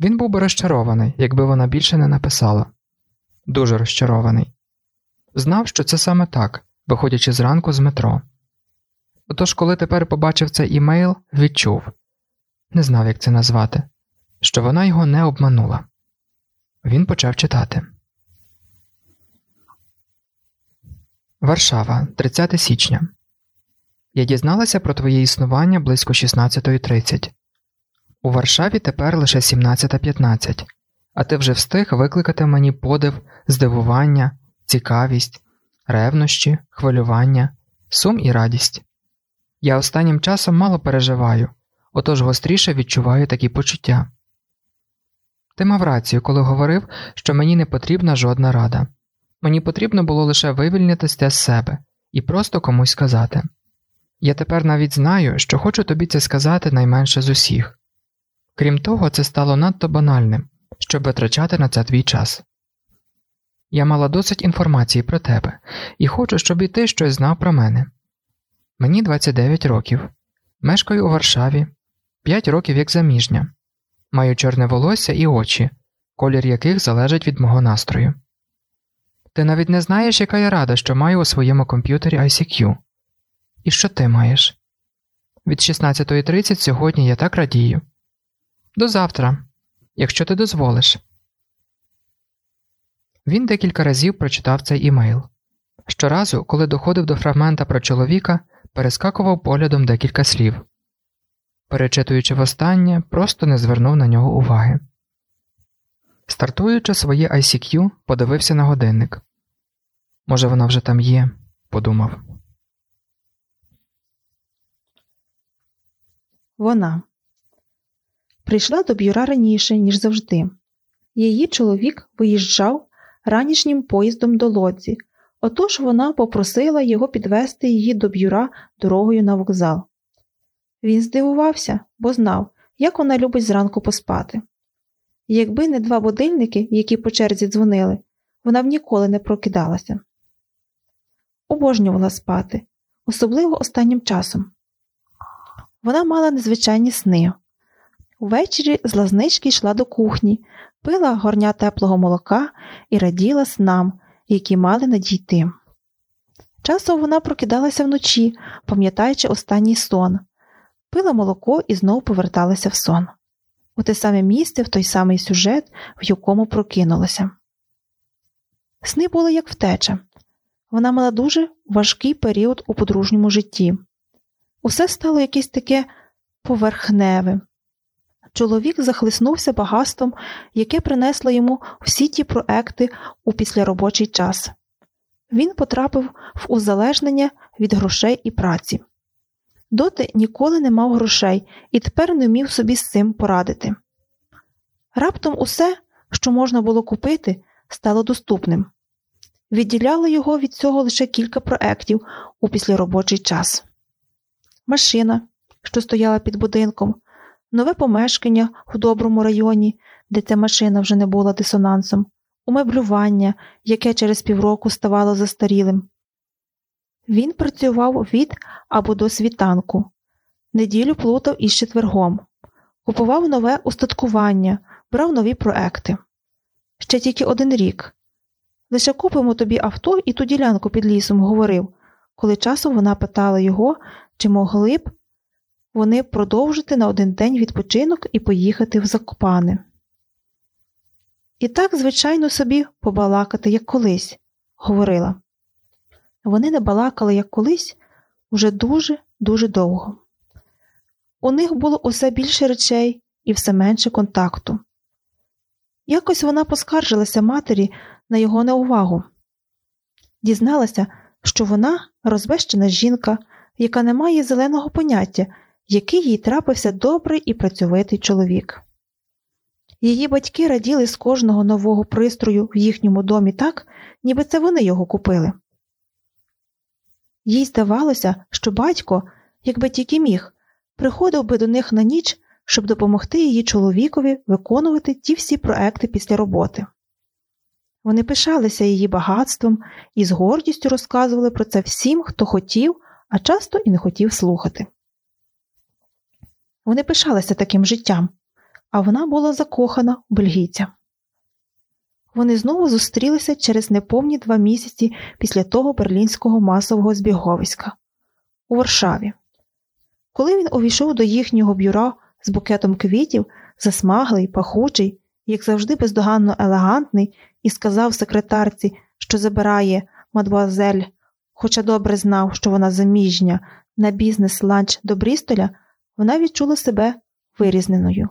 Він був би розчарований, якби вона більше не написала. Дуже розчарований. Знав, що це саме так, виходячи зранку з метро. Отож, коли тепер побачив цей імейл, відчув не знав, як це назвати, що вона його не обманула. Він почав читати. Варшава, 30 січня. Я дізналася про твоє існування близько 16.30. У Варшаві тепер лише 17.15, а ти вже встиг викликати мені подив, здивування, цікавість, ревнощі, хвилювання, сум і радість. Я останнім часом мало переживаю, отож гостріше відчуваю такі почуття. Ти мав рацію, коли говорив, що мені не потрібна жодна рада. Мені потрібно було лише вивільнитися з себе і просто комусь сказати. Я тепер навіть знаю, що хочу тобі це сказати найменше з усіх. Крім того, це стало надто банальним, щоб витрачати на це твій час. Я мала досить інформації про тебе і хочу, щоб і ти щось знав про мене. Мені 29 років, мешкаю у Варшаві, 5 років як заміжня, маю чорне волосся і очі, колір яких залежить від мого настрою. Ти навіть не знаєш, яка я рада, що маю у своєму комп'ютері ICQ. І що ти маєш? Від 16.30 сьогодні я так радію. До завтра, якщо ти дозволиш. Він декілька разів прочитав цей імейл. Щоразу, коли доходив до фрагмента про чоловіка, перескакував поглядом декілька слів. Перечитуючи востаннє, просто не звернув на нього уваги. Стартуючи своє ICQ, подивився на годинник. Може, вона вже там є, подумав. Вона прийшла до бюра раніше, ніж завжди. Її чоловік виїжджав ранішнім поїздом до лодзі, отож вона попросила його підвести її до бюра дорогою на вокзал. Він здивувався, бо знав, як вона любить зранку поспати. Якби не два будильники, які по черзі дзвонили, вона б ніколи не прокидалася. Обожнювала спати, особливо останнім часом. Вона мала незвичайні сни. Увечері з лазнички йшла до кухні, пила горня теплого молока і раділа снам, які мали надійти. Часом вона прокидалася вночі, пам'ятаючи останній сон, пила молоко і знову поверталася в сон. У те саме місце, в той самий сюжет, в якому прокинулася. Сни були як втеча. Вона мала дуже важкий період у подружньому житті. Усе стало якесь таке поверхневе. Чоловік захлиснувся багатством, яке принесло йому всі ті проекти у післяробочий час. Він потрапив в узалежнення від грошей і праці. Доти ніколи не мав грошей і тепер не вмів собі з цим порадити. Раптом усе, що можна було купити, стало доступним. Відділяло його від цього лише кілька проєктів у післяробочий час машина, що стояла під будинком, нове помешкання в доброму районі, де ця машина вже не була дисонансом, умеблювання, яке через півроку ставало застарілим. Він працював від або до світанку, неділю плутав із четвергом, купував нове устаткування, брав нові проекти. Ще тільки один рік. Лише купимо тобі авто і ту ділянку під лісом, говорив, коли часом вона питала його, чи могли б вони продовжити на один день відпочинок і поїхати в Закопане. І так, звичайно, собі побалакати, як колись, говорила. Вони не балакали, як колись, уже дуже, дуже довго. У них було усе більше речей і все менше контакту. Якось вона поскаржилася матері на його неувагу, дізналася, що вона розбещена жінка, яка не має зеленого поняття, який їй трапився добрий і працьовитий чоловік. Її батьки раділи з кожного нового пристрою в їхньому домі так, ніби це вони його купили. Їй здавалося, що батько, якби тільки міг, приходив би до них на ніч, щоб допомогти її чоловікові виконувати ті всі проекти після роботи. Вони пишалися її багатством і з гордістю розказували про це всім, хто хотів, а часто і не хотів слухати. Вони пишалися таким життям, а вона була закохана у бельгійця. Вони знову зустрілися через неповні два місяці після того берлінського масового збіговиська. у Варшаві. Коли він увійшов до їхнього бюро з букетом квітів, засмаглий, пахучий, як завжди бездоганно елегантний, і сказав секретарці, що забирає мадвуазель, хоча добре знав, що вона заміжня на бізнес ланч до Брістоля, вона відчула себе вирізненою.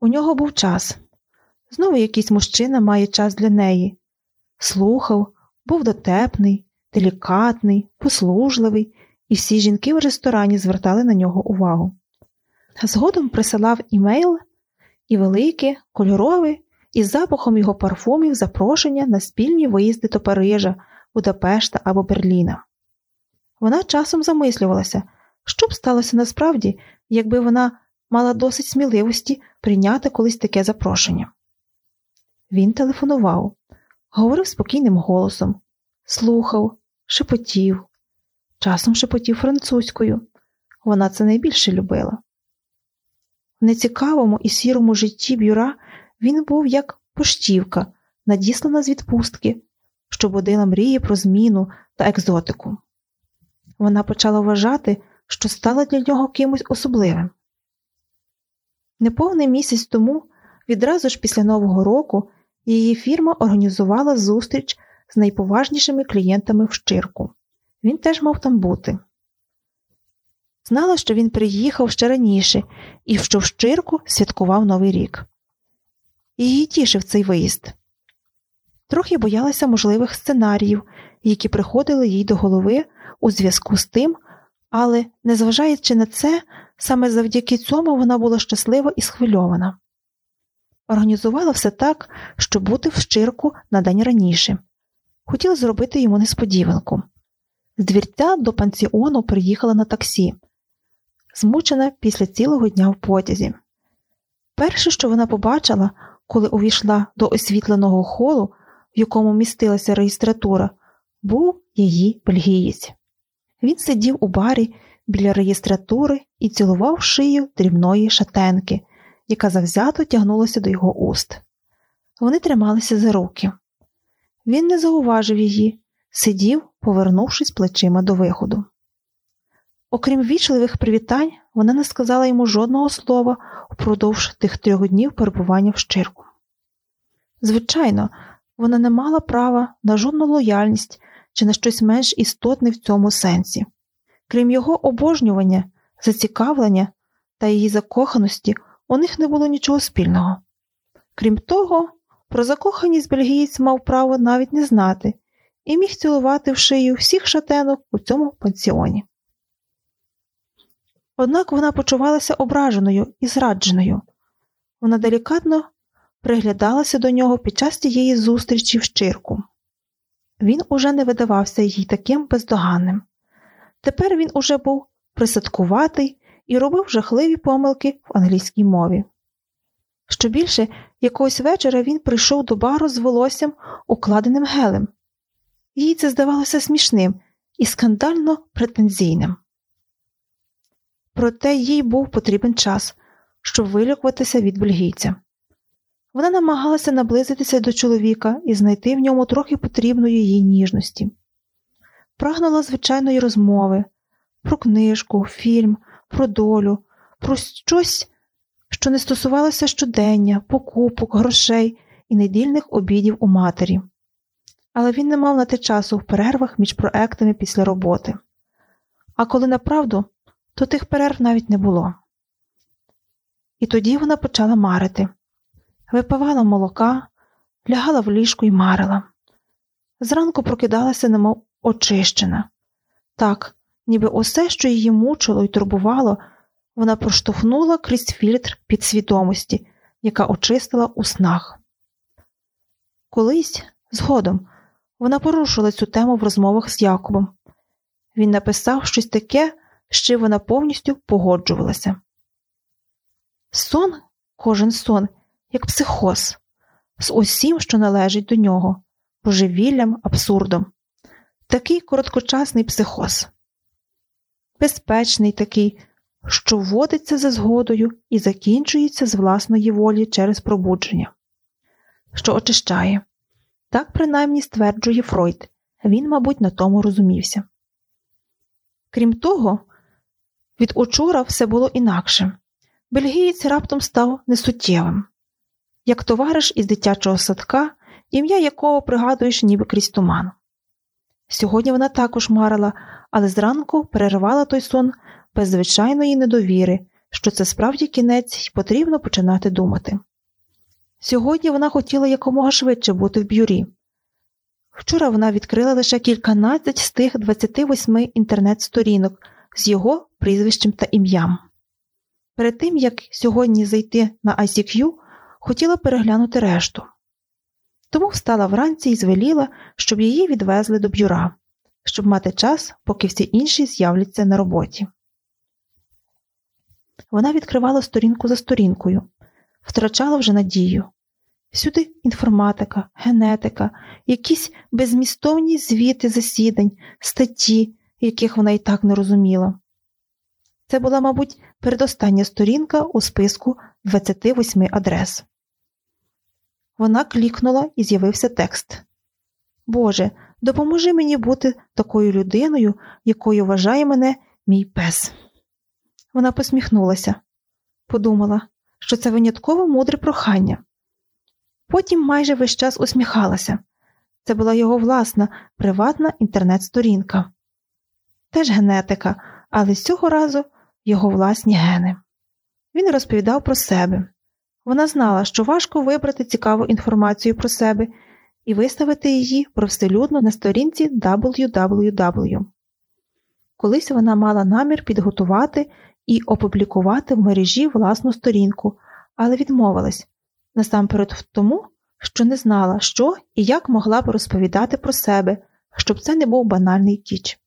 У нього був час. Знову якийсь мужчина має час для неї. Слухав, був дотепний, делікатний, послужливий, і всі жінки в ресторані звертали на нього увагу. Згодом присилав імейл і велике, кольорове, із запахом його парфумів запрошення на спільні виїзди до Парижа, Будапешта або Берліна. Вона часом замислювалася, що б сталося насправді, якби вона мала досить сміливості прийняти колись таке запрошення. Він телефонував, говорив спокійним голосом, слухав, шепотів, часом шепотів французькою. Вона це найбільше любила. В нецікавому і сірому житті бюра він був як поштівка, надіслана з відпустки, що будила мрії про зміну та екзотику. Вона почала вважати, що стала для нього кимось особливим. Неповний місяць тому, відразу ж після Нового року, її фірма організувала зустріч з найповажнішими клієнтами в Щирку. Він теж мав там бути. Знала, що він приїхав ще раніше і що в Щирку святкував Новий рік. Її тішив цей виїзд. Трохи боялася можливих сценаріїв, які приходили їй до голови у зв'язку з тим, але, незважаючи на це, саме завдяки цьому вона була щаслива і схвильована. Організувала все так, щоб бути в Щирку на день раніше. Хотіла зробити йому несподіванку. З двірця до пансіону приїхала на таксі, змучена після цілого дня в потязі. Перше, що вона побачила, коли увійшла до освітленого холу, в якому містилася реєстратура, був її бельгієць. Він сидів у барі біля реєстратури і цілував шию дрібної шатенки, яка завзято тягнулася до його уст. Вони трималися за руки. Він не зауважив її, сидів, повернувшись плечима до виходу. Окрім вічливих привітань, вона не сказала йому жодного слова впродовж тих трьох днів перебування в щирку. Звичайно, вона не мала права на жодну лояльність чи на щось менш істотне в цьому сенсі. Крім його обожнювання, зацікавлення та її закоханості, у них не було нічого спільного. Крім того, про закоханість бельгієць мав право навіть не знати і міг цілувати в шию всіх шатенок у цьому пансіоні. Однак вона почувалася ображеною і зрадженою. Вона делікатно приглядалася до нього під час тієї зустрічі в щирку. Він уже не видавався їй таким бездоганним. Тепер він уже був присадкуватий і робив жахливі помилки в англійській мові. Що більше, якогось вечора він прийшов до бару з волоссям, укладеним гелем. Їй це здавалося смішним і скандально претензійним. Проте їй був потрібен час, щоб вилікуватися від бельгійця. Вона намагалася наблизитися до чоловіка і знайти в ньому трохи потрібної їй ніжності. Прагнула звичайної розмови про книжку, фільм, про долю, про щось, що не стосувалося щодення, покупок, грошей і недільних обідів у матері. Але він не мав на те часу в перервах між проектами після роботи. А коли направду, то тих перерв навіть не було. І тоді вона почала марити випивала молока, лягала в ліжку і марила. Зранку прокидалася, немов очищена. Так, ніби усе, що її мучило і турбувало, вона проштовхнула крізь фільтр підсвідомості, яка очистила у снах. Колись, згодом, вона порушила цю тему в розмовах з Якобом. Він написав щось таке, з чим вона повністю погоджувалася. Сон, кожен сон, як психоз, з усім, що належить до нього, божевіллям, абсурдом. Такий короткочасний психоз, безпечний такий, що вводиться за згодою і закінчується з власної волі через пробудження, що очищає. Так принаймні стверджує Фройд, він, мабуть, на тому розумівся. Крім того, від учора все було інакше. Бельгієць раптом став несуттєвим, як товариш із дитячого садка, ім'я якого пригадуєш ніби крізь туман. Сьогодні вона також марила, але зранку перервала той сон без звичайної недовіри, що це справді кінець і потрібно починати думати. Сьогодні вона хотіла якомога швидше бути в бюрі. Вчора вона відкрила лише кільканадцять з тих 28 інтернет-сторінок з його прізвищем та ім'ям. Перед тим, як сьогодні зайти на ICQ, хотіла переглянути решту. Тому встала вранці і звеліла, щоб її відвезли до бюра, щоб мати час, поки всі інші з'являться на роботі. Вона відкривала сторінку за сторінкою, втрачала вже надію. Всюди інформатика, генетика, якісь безмістовні звіти засідань, статті, яких вона і так не розуміла. Це була, мабуть, передостання сторінка у списку 28 адрес. Вона клікнула і з'явився текст Боже, допоможи мені бути такою людиною, якою вважає мене мій пес. Вона посміхнулася, подумала, що це винятково мудре прохання. Потім майже весь час усміхалася це була його власна приватна інтернет-сторінка. Теж генетика, але з цього разу його власні гени. Він розповідав про себе. Вона знала, що важко вибрати цікаву інформацію про себе і виставити її привселюдно на сторінці www. Колись вона мала намір підготувати і опублікувати в мережі власну сторінку, але відмовилась насамперед тому, що не знала, що і як могла б розповідати про себе, щоб це не був банальний кіч.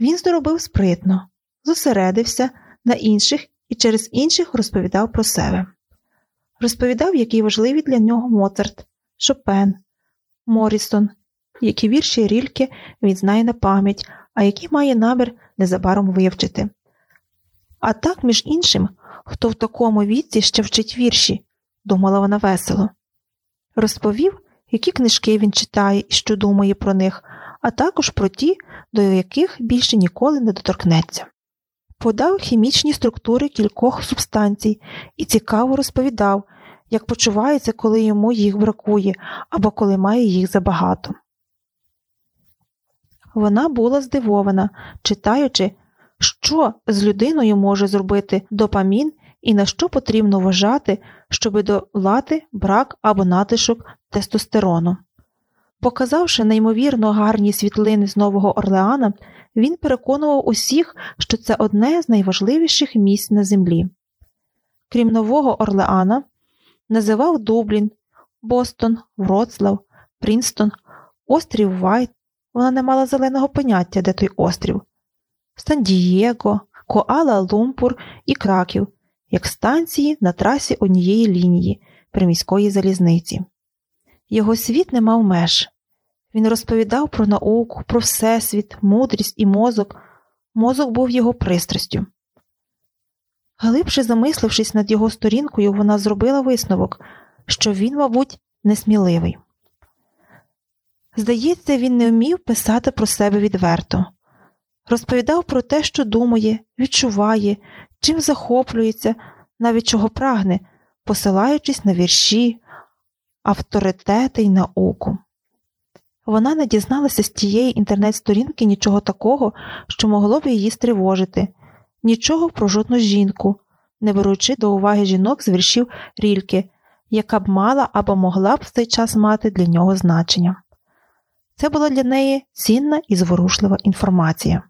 Він зробив спритно, зосередився на інших і через інших розповідав про себе. Розповідав, які важливі для нього Моцарт, Шопен, Морісон, які вірші рільки він знає на пам'ять, а які має намір незабаром вивчити. А так, між іншим, хто в такому віці ще вчить вірші, думала вона весело. Розповів, які книжки він читає і що думає про них, а також про ті, до яких більше ніколи не доторкнеться. Подав хімічні структури кількох субстанцій і цікаво розповідав, як почувається, коли йому їх бракує або коли має їх забагато. Вона була здивована, читаючи, що з людиною може зробити допамін і на що потрібно вважати, щоб долати брак або натишок тестостерону. Показавши неймовірно гарні світлини з Нового Орлеана, він переконував усіх, що це одне з найважливіших місць на землі. Крім Нового Орлеана, називав Дублін, Бостон, Вроцлав, Прінстон, острів Вайт. Вона не мала зеленого поняття, де той острів, Сан-Дієго, Куала-Лумпур і Краків, як станції на трасі однієї лінії приміської залізниці. Його світ не мав меж. Він розповідав про науку, про всесвіт, мудрість і мозок. Мозок був його пристрастю. Глибше замислившись над його сторінкою, вона зробила висновок, що він, мабуть, несміливий. Здається, він не вмів писати про себе відверто, розповідав про те, що думає, відчуває, чим захоплюється, навіть чого прагне, посилаючись на вірші, авторитети й науку. Вона не дізналася з тієї інтернет-сторінки нічого такого, що могло б її стривожити, нічого про жодну жінку, не беручи до уваги жінок з віршів рільки, яка б мала або могла б в цей час мати для нього значення. Це була для неї цінна і зворушлива інформація.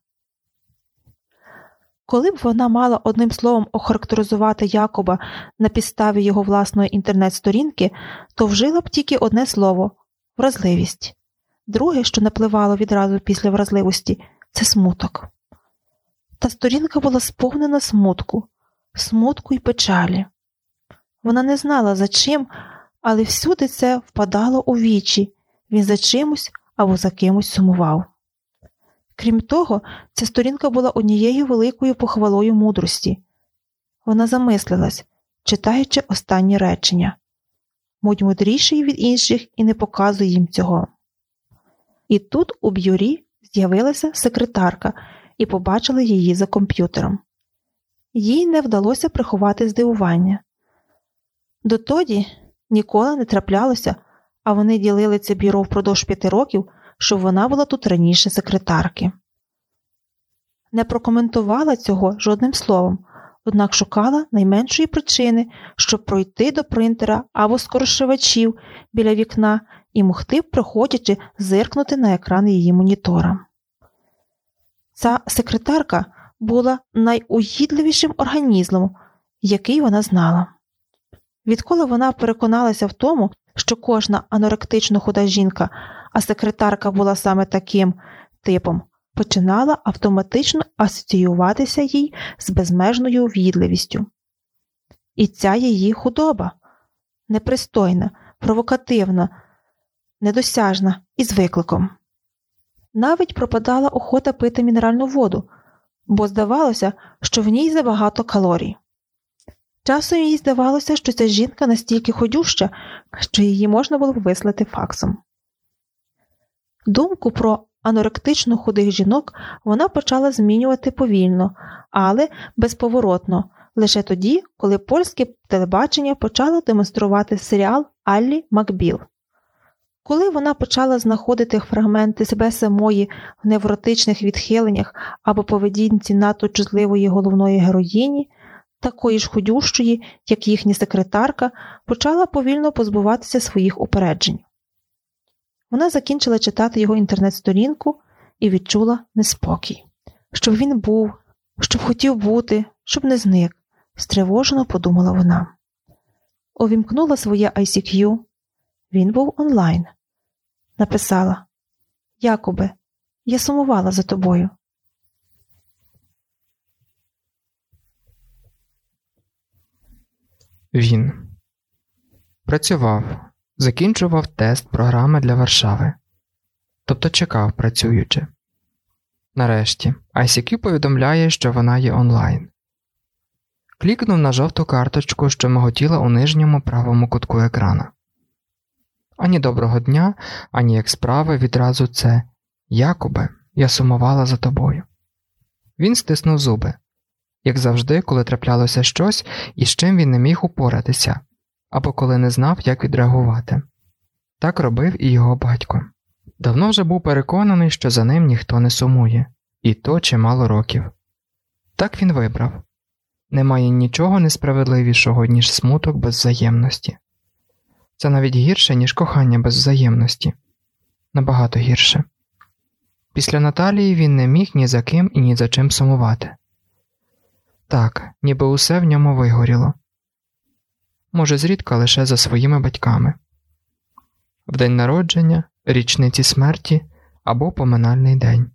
Коли б вона мала одним словом охарактеризувати Якоба на підставі його власної інтернет-сторінки, то вжила б тільки одне слово вразливість. Друге, що напливало відразу після вразливості, це смуток. Та сторінка була сповнена смутку, смутку й печалі. Вона не знала за чим, але всюди це впадало у вічі, він за чимось або за кимось сумував. Крім того, ця сторінка була однією великою похвалою мудрості. Вона замислилась, читаючи останні речення будь мудріший від інших і не показуй їм цього. І тут у б'юрі з'явилася секретарка і побачила її за комп'ютером. Їй не вдалося приховати здивування. Дотоді ніколи не траплялося, а вони ділили це бюро впродовж п'яти років, щоб вона була тут раніше секретарки. Не прокоментувала цього жодним словом, однак шукала найменшої причини, щоб пройти до принтера або скоршувачів біля вікна і могти, проходячи, зиркнути на екран її монітора. Ця секретарка була найугідливішим організмом, який вона знала. Відколи вона переконалася в тому, що кожна аноректично худа жінка, а секретарка була саме таким типом, починала автоматично асоціюватися їй з безмежною в'їдливістю. І ця її худоба непристойна, провокативна, недосяжна і з викликом. Навіть пропадала охота пити мінеральну воду, бо здавалося, що в ній забагато калорій. Часом їй здавалося, що ця жінка настільки ходюща, що її можна було б вислати факсом. Думку про аноректично худих жінок вона почала змінювати повільно, але безповоротно, лише тоді, коли польське телебачення почало демонструвати серіал Аллі Макбіл. Коли вона почала знаходити фрагменти себе самої в невротичних відхиленнях або поведінці надто чутливої головної героїні, такої ж ходющої, як їхня секретарка, почала повільно позбуватися своїх упереджень. Вона закінчила читати його інтернет-сторінку і відчула неспокій. Щоб він був, щоб хотів бути, щоб не зник, стривожено подумала вона. Увімкнула своє ICQ. Він був онлайн. Написала Якобе, я сумувала за тобою. Він працював, закінчував тест програми для Варшави, тобто чекав, працюючи. Нарешті ICQ повідомляє, що вона є онлайн. Клікнув на жовту карточку, що миготіла у нижньому правому кутку екрана. Ані доброго дня, ані як справи відразу це Якобе, я сумувала за тобою. Він стиснув зуби як завжди, коли траплялося щось, із чим він не міг упоратися, або коли не знав, як відреагувати. Так робив і його батько. Давно вже був переконаний, що за ним ніхто не сумує, і то чимало років. Так він вибрав немає нічого несправедливішого, ніж смуток без взаємності. Це навіть гірше, ніж кохання без взаємності, набагато гірше. Після Наталії він не міг ні за ким і ні за чим сумувати. Так, ніби усе в ньому вигоріло. Може, зрідка лише за своїми батьками в день народження, річниці смерті або поминальний день.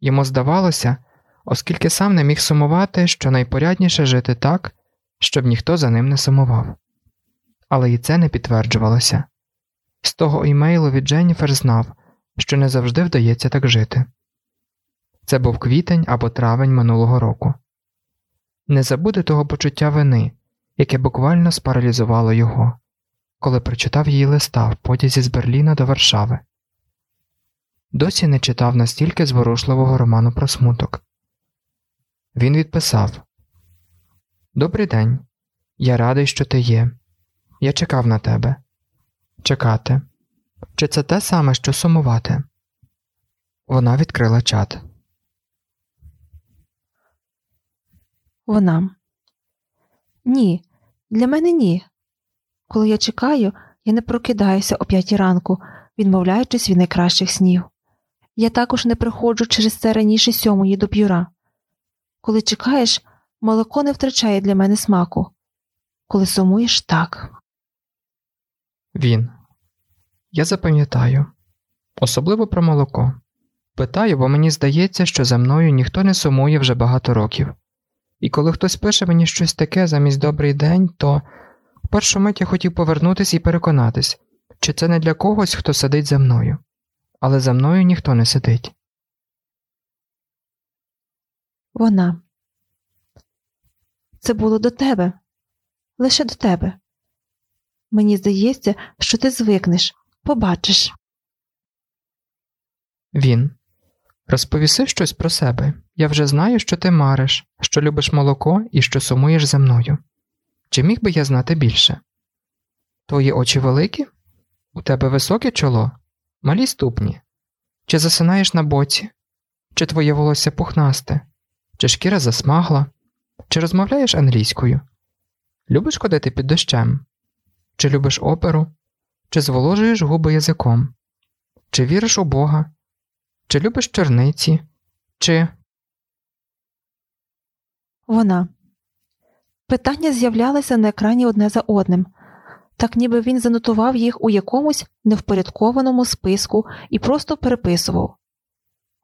Йому здавалося, оскільки сам не міг сумувати, що найпорядніше жити так, щоб ніхто за ним не сумував. Але і це не підтверджувалося. З того імейлу від Дженніфер знав, що не завжди вдається так жити. Це був квітень або травень минулого року не забуде того почуття вини, яке буквально спаралізувало його, коли прочитав її листа в потязі з Берліна до Варшави. Досі не читав настільки зворушливого роману про смуток. Він відписав Добрий день. Я радий, що ти є. Я чекав на тебе. Чекати. Чи це те саме, що сумувати? Вона відкрила чат. Вона. Ні, для мене ні. Коли я чекаю, я не прокидаюся о п'ятій ранку, відмовляючись від найкращих снів. Я також не приходжу через це раніше сьомої до п'юра. Коли чекаєш, молоко не втрачає для мене смаку. Коли сумуєш так. Він. Я запам'ятаю. Особливо про молоко. Питаю, бо мені здається, що за мною ніхто не сумує вже багато років. І коли хтось пише мені щось таке замість добрий день, то в першу мить я хотів повернутися і переконатись, чи це не для когось, хто сидить за мною, але за мною ніхто не сидить. Вона. Це було до тебе, лише до тебе. Мені здається, що ти звикнеш, побачиш. Він. Розповіси щось про себе. Я вже знаю, що ти мариш, що любиш молоко і що сумуєш за мною. Чи міг би я знати більше? Твої очі великі? У тебе високе чоло, малі ступні. Чи засинаєш на боці, чи твоє волосся пухнасте, чи шкіра засмагла, чи розмовляєш англійською? Любиш ходити під дощем? Чи любиш оперу, чи зволожуєш губи язиком, чи віриш у Бога, чи любиш черниці, чи. Вона. Питання з'являлися на екрані одне за одним, так ніби він занотував їх у якомусь невпорядкованому списку і просто переписував.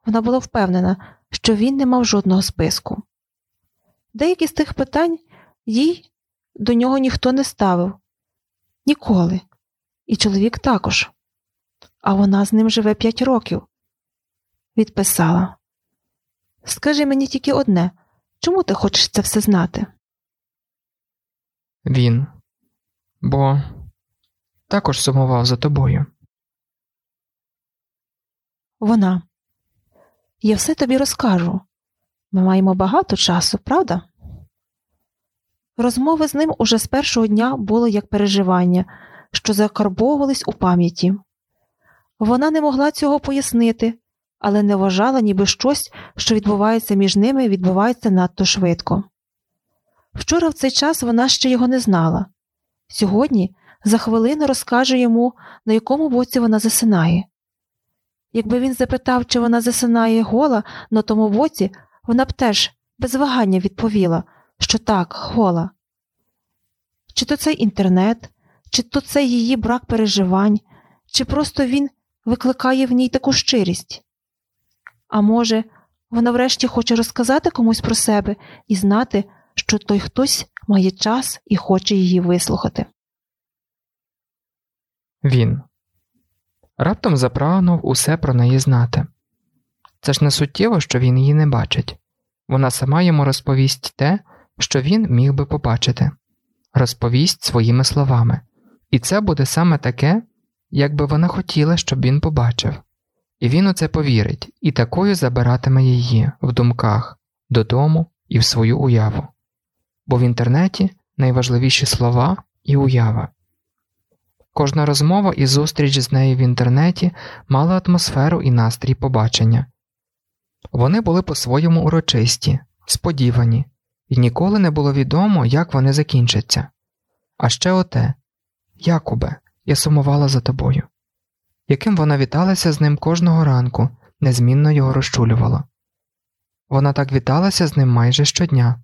Вона була впевнена, що він не мав жодного списку. Деякі з тих питань їй до нього ніхто не ставив ніколи, і чоловік також. А вона з ним живе п'ять років. Відписала Скажи мені тільки одне чому ти хочеш це все знати? Він. Бо також сумував за тобою. Вона. Я все тобі розкажу. Ми маємо багато часу, правда? Розмови з ним уже з першого дня були як переживання, що закарбовувались у пам'яті. Вона не могла цього пояснити, але не вважала, ніби щось, що відбувається між ними, відбувається надто швидко. Вчора в цей час вона ще його не знала. Сьогодні за хвилину розкаже йому, на якому боці вона засинає. Якби він запитав, чи вона засинає гола на тому боці, вона б теж без вагання відповіла, що так, гола. Чи то це інтернет, чи то це її брак переживань, чи просто він викликає в ній таку щирість. А може, вона врешті хоче розказати комусь про себе і знати, що той хтось має час і хоче її вислухати. Він. Раптом запрагнув усе про неї знати. Це ж не суттєво, що він її не бачить. Вона сама йому розповість те, що він міг би побачити, розповість своїми словами, і це буде саме таке, як би вона хотіла, щоб він побачив, він у це повірить і такою забиратиме її в думках додому і в свою уяву. Бо в інтернеті найважливіші слова і уява. Кожна розмова і зустріч з нею в інтернеті мала атмосферу і настрій побачення. Вони були по-своєму урочисті, сподівані, і ніколи не було відомо, як вони закінчаться. А ще оте Якубе, я сумувала за тобою, яким вона віталася з ним кожного ранку, незмінно його розчулювала. Вона так віталася з ним майже щодня,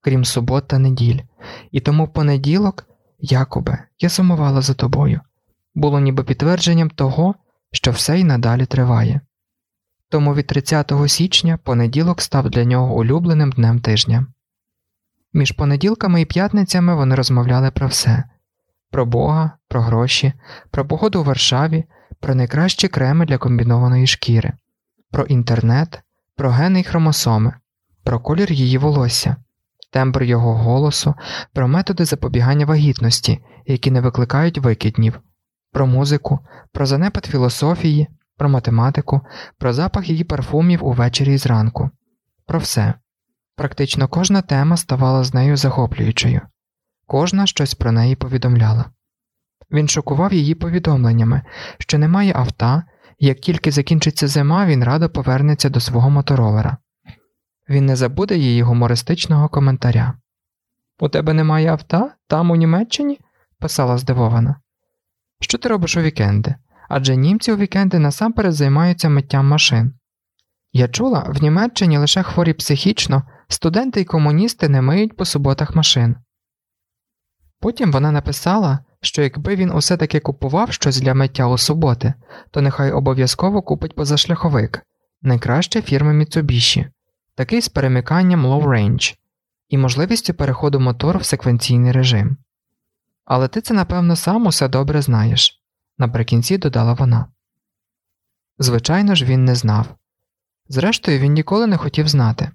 крім субот та неділь, і тому в понеділок, Якубе, я сумувала за тобою, було ніби підтвердженням того, що все й надалі триває. Тому від 30 січня понеділок став для нього улюбленим днем тижня. Між понеділками і п'ятницями вони розмовляли про все про Бога, про гроші, про погоду у Варшаві, про найкращі креми для комбінованої шкіри, про інтернет, про гени й хромосоми, про колір її волосся, тембр його голосу, про методи запобігання вагітності, які не викликають викиднів, про музику, про занепад філософії, про математику, про запах її парфумів увечері і зранку, про все. Практично кожна тема ставала з нею захоплюючою, кожна щось про неї повідомляла. Він шокував її повідомленнями, що немає авто, як тільки закінчиться зима, він радо повернеться до свого моторолера. Він не забуде її гумористичного коментаря. У тебе немає авто? Там, у Німеччині? писала здивована. Що ти робиш у вікенди? Адже німці у вікенди насамперед займаються миттям машин. Я чула, в Німеччині лише хворі психічно, студенти і комуністи не миють по суботах машин. Потім вона написала, що якби він усе таки купував щось для миття у суботи, то нехай обов'язково купить позашляховик, найкраще фірми Mitsubishi, такий з перемиканням low range і можливістю переходу мотору в секвенційний режим. Але ти це, напевно, сам усе добре знаєш, наприкінці додала вона. Звичайно ж, він не знав. Зрештою, він ніколи не хотів знати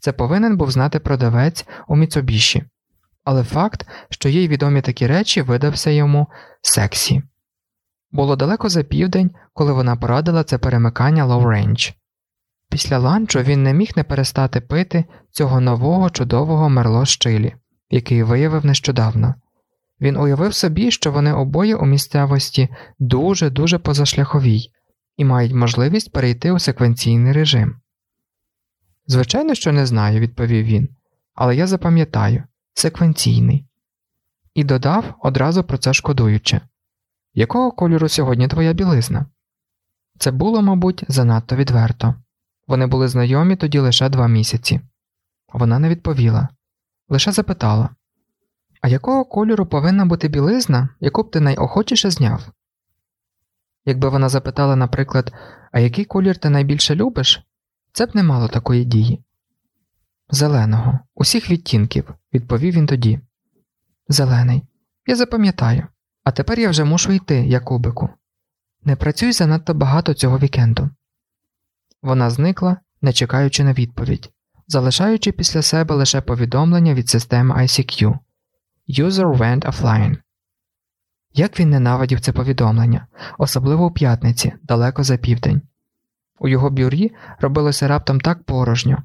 це повинен був знати продавець у Міцобіші але факт, що їй відомі такі речі, видався йому сексі. Було далеко за південь, коли вона порадила це перемикання Low Range. Після ланчу він не міг не перестати пити цього нового чудового мерло щилі, який виявив нещодавно. Він уявив собі, що вони обоє у місцевості дуже дуже позашляховій і мають можливість перейти у секвенційний режим. Звичайно, що не знаю, відповів він, але я запам'ятаю секвенційний. І додав, одразу про це шкодуючи якого кольору сьогодні твоя білизна? Це було, мабуть, занадто відверто. Вони були знайомі тоді лише два місяці. Вона не відповіла, лише запитала А якого кольору повинна бути білизна, яку б ти найохочіше зняв? Якби вона запитала, наприклад, а який колір ти найбільше любиш, це б не мало такої дії. Зеленого, усіх відтінків, відповів він тоді. Зелений. Я запам'ятаю. А тепер я вже мушу йти, Якубику. Не працюй занадто багато цього вікенду. Вона зникла, не чекаючи на відповідь, залишаючи після себе лише повідомлення від системи ICQ User went offline. Як він ненавидів це повідомлення, особливо у п'ятниці, далеко за південь. У його бюрі робилося раптом так порожньо.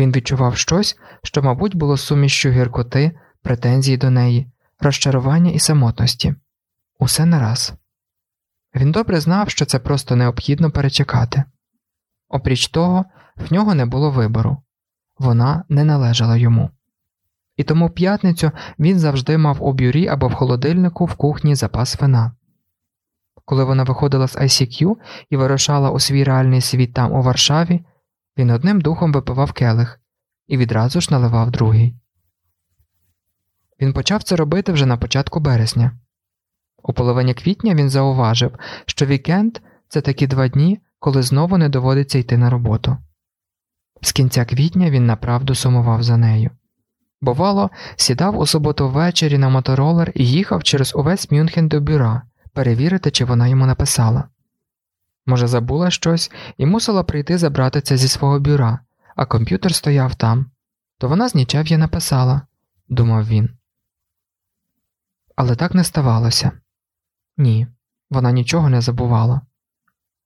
Він відчував щось, що, мабуть, було сумішчю гіркоти, претензій до неї, розчарування і самотності усе нараз. Він добре знав, що це просто необхідно перечекати. Опріч того, в нього не було вибору вона не належала йому. І тому п'ятницю він завжди мав у бюрі або в холодильнику в кухні запас вина. Коли вона виходила з ICQ і вирушала у свій реальний світ там у Варшаві, він одним духом випивав келих і відразу ж наливав другий. Він почав це робити вже на початку березня. У половині квітня він зауважив, що вікенд це такі два дні, коли знову не доводиться йти на роботу. З кінця квітня він направду сумував за нею. Бувало, сідав у суботу ввечері на моторолер і їхав через увесь Мюнхен до бюра перевірити, чи вона йому написала. Може, забула щось і мусила прийти забрати це зі свого бюра, а комп'ютер стояв там. То вона з нічев'я написала, думав він. Але так не ставалося. Ні, вона нічого не забувала.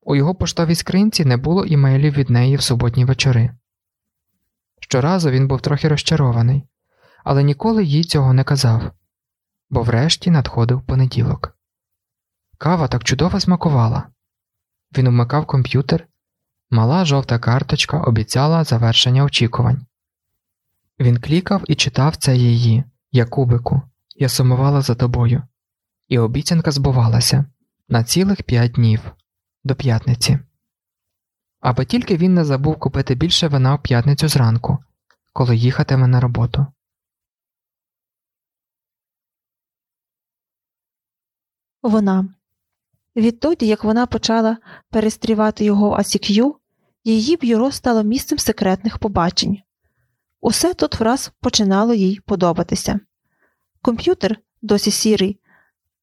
У його поштовій скринці не було імейлів від неї в суботні вечори. Щоразу він був трохи розчарований, але ніколи їй цього не казав, бо врешті надходив понеділок. Кава так чудово смакувала. Він вмикав комп'ютер, мала жовта карточка обіцяла завершення очікувань. Він клікав і читав це її, Якубику, я сумувала за тобою, і обіцянка збувалася на цілих п'ять днів до п'ятниці. Аби тільки він не забув купити більше вина в п'ятницю зранку, коли їхатиме на роботу. Вона відтоді, як вона почала перестрівати його в ACQ, її бюро стало місцем секретних побачень. Усе тут враз починало їй подобатися. Комп'ютер досі сірий,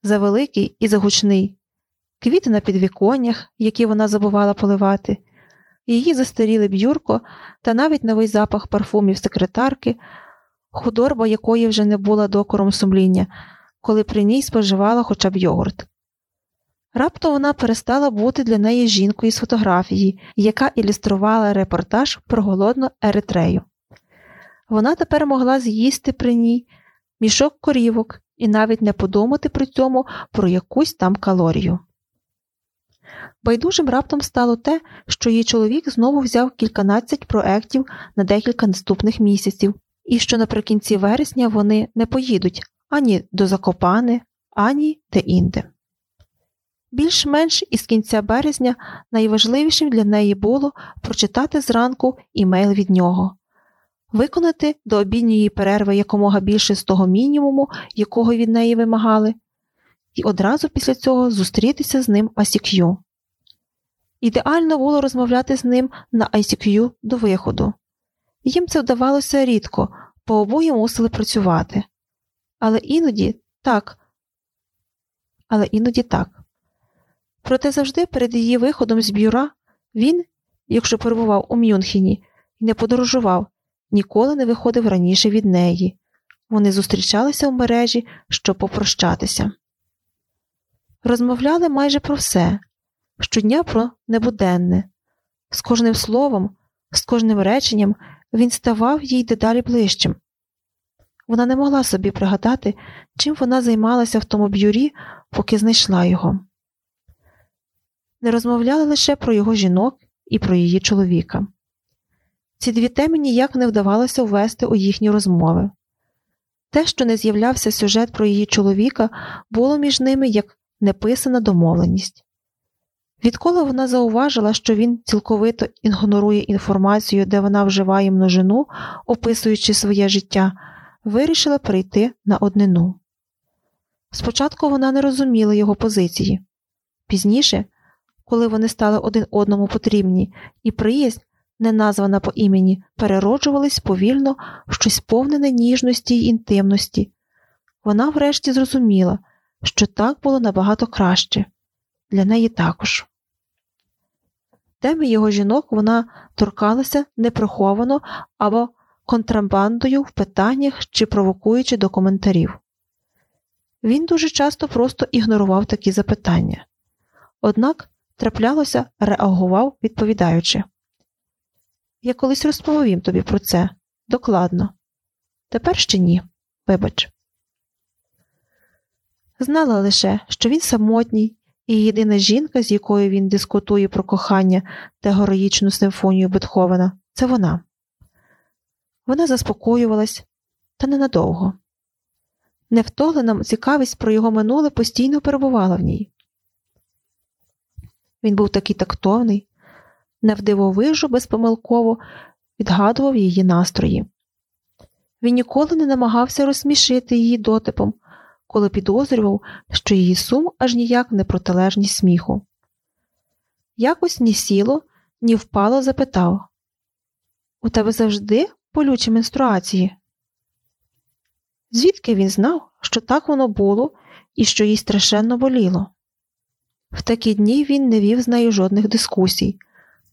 завеликий і загучний, квіти на підвіконнях, які вона забувала поливати, її застаріле б'юрко та навіть новий запах парфумів секретарки, худорба якої вже не була докором сумління, коли при ній споживала хоча б йогурт. Раптом вона перестала бути для неї жінкою з фотографії, яка ілюструвала репортаж про голодну Еритрею. Вона тепер могла з'їсти при ній мішок корівок і навіть не подумати при цьому про якусь там калорію. Байдужим раптом стало те, що її чоловік знову взяв кільканадцять проєктів на декілька наступних місяців, і що наприкінці вересня вони не поїдуть ані до Закопани, ані де інде. Більш-менш із кінця березня найважливішим для неї було прочитати зранку імейл від нього, виконати до обідньої перерви якомога більше з того мінімуму, якого від неї вимагали, і одразу після цього зустрітися з ним ICQ. Ідеально було розмовляти з ним на ICQ до виходу. Їм це вдавалося рідко, бо обоє мусили працювати. Але іноді так. Але іноді так. Проте завжди перед її виходом з бюра він, якщо перебував у Мюнхені і не подорожував, ніколи не виходив раніше від неї. Вони зустрічалися в мережі, щоб попрощатися. Розмовляли майже про все щодня про небуденне. З кожним словом З кожним реченням він ставав їй дедалі ближчим. Вона не могла собі пригадати, чим вона займалася в тому б'юрі, поки знайшла його. Не розмовляли лише про його жінок і про її чоловіка. Ці дві теми ніяк не вдавалося ввести у їхні розмови. Те, що не з'являвся сюжет про її чоловіка, було між ними як неписана домовленість. Відколи вона зауважила, що він цілковито ігнорує інформацію, де вона вживає множину, описуючи своє життя, вирішила перейти на однину. Спочатку вона не розуміла його позиції. Пізніше, коли вони стали один одному потрібні, і приязнь, не названа по імені, перероджувались повільно в щось повнене ніжності й інтимності, вона врешті зрозуміла, що так було набагато краще для неї також. Теми його жінок вона торкалася неприховано або контрабандою в питаннях чи провокуючи до коментарів. Він дуже часто просто ігнорував такі запитання, однак траплялося, реагував, відповідаючи Я колись розповім тобі про це докладно. Тепер ще ні, вибач. Знала лише, що він самотній, і єдина жінка, з якою він дискутує про кохання та героїчну симфонію Бетховена, це вона. Вона заспокоювалась, та ненадовго. Невтолена цікавість про його минуле постійно перебувала в ній. Він був такий тактовний, невдивовижу безпомилково відгадував її настрої. Він ніколи не намагався розсмішити її дотипом, коли підозрював, що її сум аж ніяк не протилежність сміху. Якось ні сіло, ні впало запитав У тебе завжди болючі менструації? Звідки він знав, що так воно було і що їй страшенно боліло? В такі дні він не вів з нею жодних дискусій,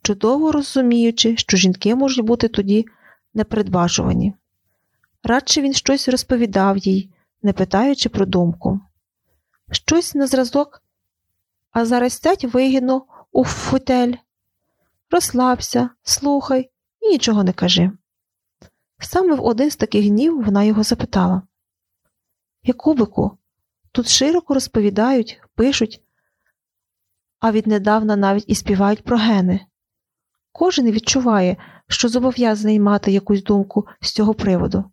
чудово розуміючи, що жінки можуть бути тоді непередбачувані. Радше він щось розповідав їй, не питаючи про думку. Щось на зразок, а зараз сядь вигідно у футель. Розслабся, слухай і нічого не кажи. Саме в один з таких днів вона його запитала Якубику, тут широко розповідають, пишуть, а віднедавна навіть і співають про гени. Кожен відчуває, що зобов'язаний мати якусь думку з цього приводу.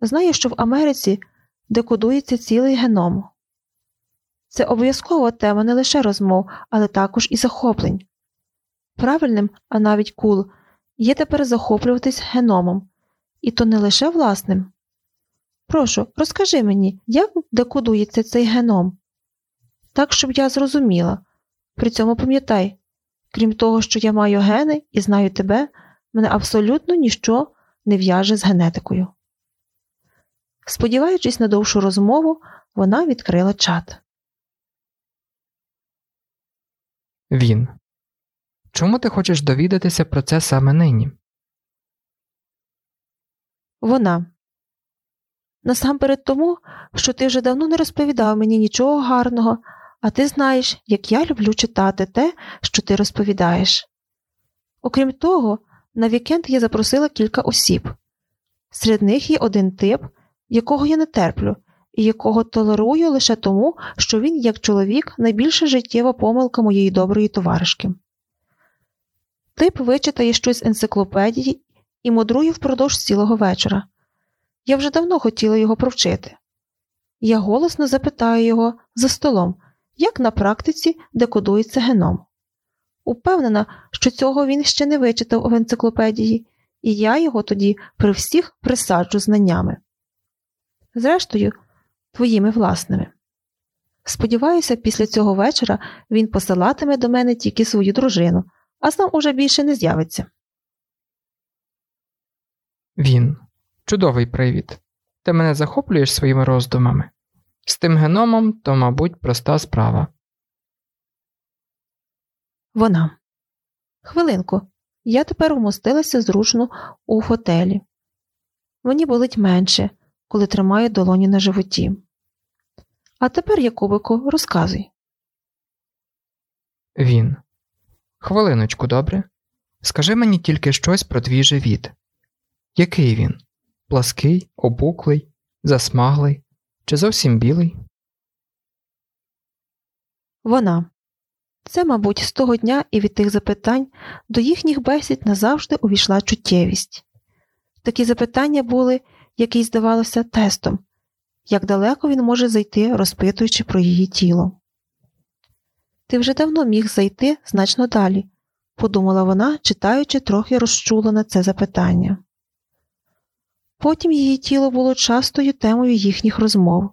Знаю, що в Америці декодується цілий геном. Це обов'язкова тема не лише розмов, але також і захоплень. Правильним, а навіть кул, є тепер захоплюватись геномом, і то не лише власним. Прошу, розкажи мені, як декодується цей геном? Так, щоб я зрозуміла. При цьому пам'ятай, крім того, що я маю гени і знаю тебе, мене абсолютно ніщо не в'яже з генетикою. Сподіваючись на довшу розмову, вона відкрила чат. Він. Чому ти хочеш довідатися про це саме нині? Вона. Насамперед тому, що ти вже давно не розповідав мені нічого гарного, а ти знаєш, як я люблю читати те, що ти розповідаєш. Окрім того, на вікенд я запросила кілька осіб. Серед них є один тип, якого я не терплю, і якого толерую лише тому, що він, як чоловік, найбільша життєва помилка моєї доброї товаришки. Тип вичитає щось з енциклопедії і мудрує впродовж цілого вечора. Я вже давно хотіла його провчити. Я голосно запитаю його за столом, як на практиці декодується геном. Упевнена, що цього він ще не вичитав в енциклопедії, і я його тоді при всіх присаджу знаннями зрештою, твоїми власними. Сподіваюся, після цього вечора він посилатиме до мене тільки свою дружину, а сам уже більше не з'явиться. Він. Чудовий привід. Ти мене захоплюєш своїми роздумами. З тим геномом то, мабуть, проста справа. Вона. Хвилинку. Я тепер вмостилася зручно у готелі. Мені болить менше, коли тримає долоні на животі. А тепер, Якубику, розказуй. Він. Хвилиночку, добре. Скажи мені тільки щось про твій живіт. Який він? Плаский, опуклий, засмаглий чи зовсім білий? Вона. Це, мабуть, з того дня і від тих запитань до їхніх бесід назавжди увійшла чуттєвість. Такі запитання були, як здавалося, тестом, як далеко він може зайти, розпитуючи про її тіло. Ти вже давно міг зайти значно далі, подумала вона, читаючи трохи розчулено це запитання. Потім її тіло було частою темою їхніх розмов.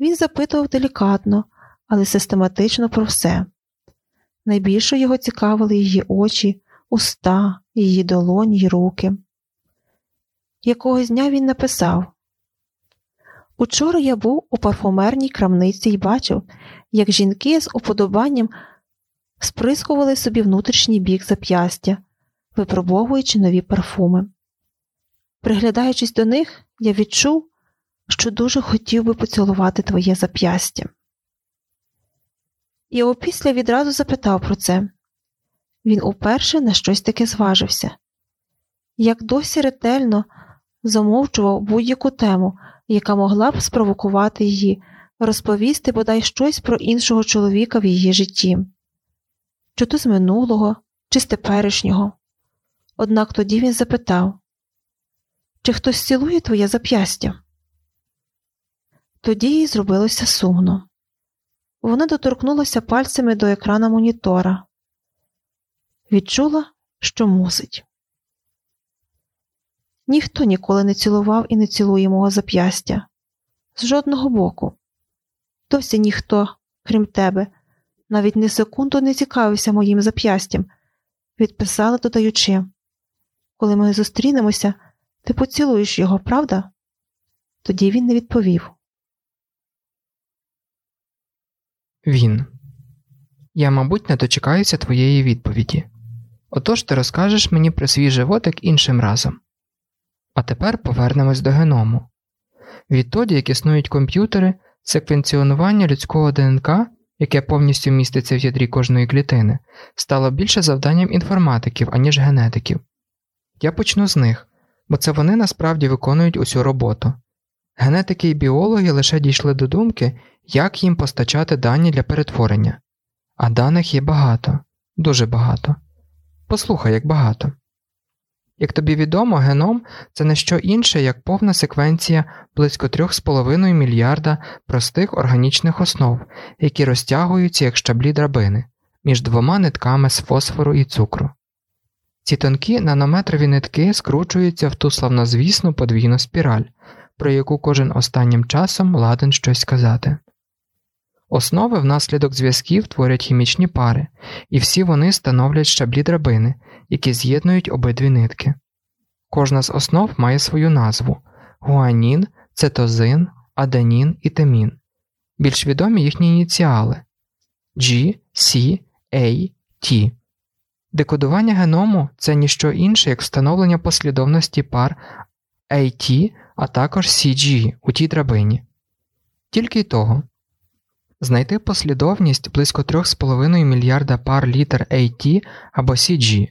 Він запитував делікатно, але систематично про все. Найбільше його цікавили її очі, уста, її долоні й руки. Якогось дня він написав Учора я був у парфумерній крамниці і бачив, як жінки з уподобанням сприскували собі внутрішній бік зап'ястя, випробовуючи нові парфуми. Приглядаючись до них, я відчув, що дуже хотів би поцілувати твоє зап'ястя. І опісля відразу запитав про це. Він уперше на щось таке зважився. Як досі ретельно замовчував будь-яку тему, яка могла б спровокувати її, розповісти бодай щось про іншого чоловіка в її житті, чи то з минулого, чи з теперішнього. Однак тоді він запитав чи хтось цілує твоє зап'ястя? Тоді їй зробилося сумно. Вона доторкнулася пальцями до екрана монітора, відчула, що мусить. Ніхто ніколи не цілував і не цілує мого зап'ястя з жодного боку. Досі ніхто, крім тебе, навіть не секунду не цікавився моїм зап'ястям, відписала, додаючи коли ми зустрінемося, ти поцілуєш його, правда? Тоді він не відповів. Він. Я, мабуть, не дочекаюся твоєї відповіді. Отож ти розкажеш мені про свій животик іншим разом. А тепер повернемось до геному. Відтоді, як існують комп'ютери, секвенціонування людського ДНК, яке повністю міститься в ядрі кожної клітини, стало більше завданням інформатиків, аніж генетиків. Я почну з них, бо це вони насправді виконують усю роботу. Генетики і біологи лише дійшли до думки, як їм постачати дані для перетворення, а даних є багато, дуже багато. Послухай, як багато. Як тобі відомо, геном це не що інше, як повна секвенція близько 3,5 мільярда простих органічних основ, які розтягуються як щаблі драбини між двома нитками з фосфору і цукру. Ці тонкі нанометрові нитки скручуються в ту славнозвісну подвійну спіраль, про яку кожен останнім часом ладен щось сказати. Основи внаслідок зв'язків творять хімічні пари, і всі вони становлять щаблі драбини, які з'єднують обидві нитки. Кожна з основ має свою назву гуанін, цетозин, аденін і темін, більш відомі їхні ініціали G, C, A, T. Декодування геному це ніщо інше, як встановлення послідовності пар AT, а також CG у тій драбині. Тільки й того. Знайти послідовність близько 3,5 мільярда пар літер AT або CG.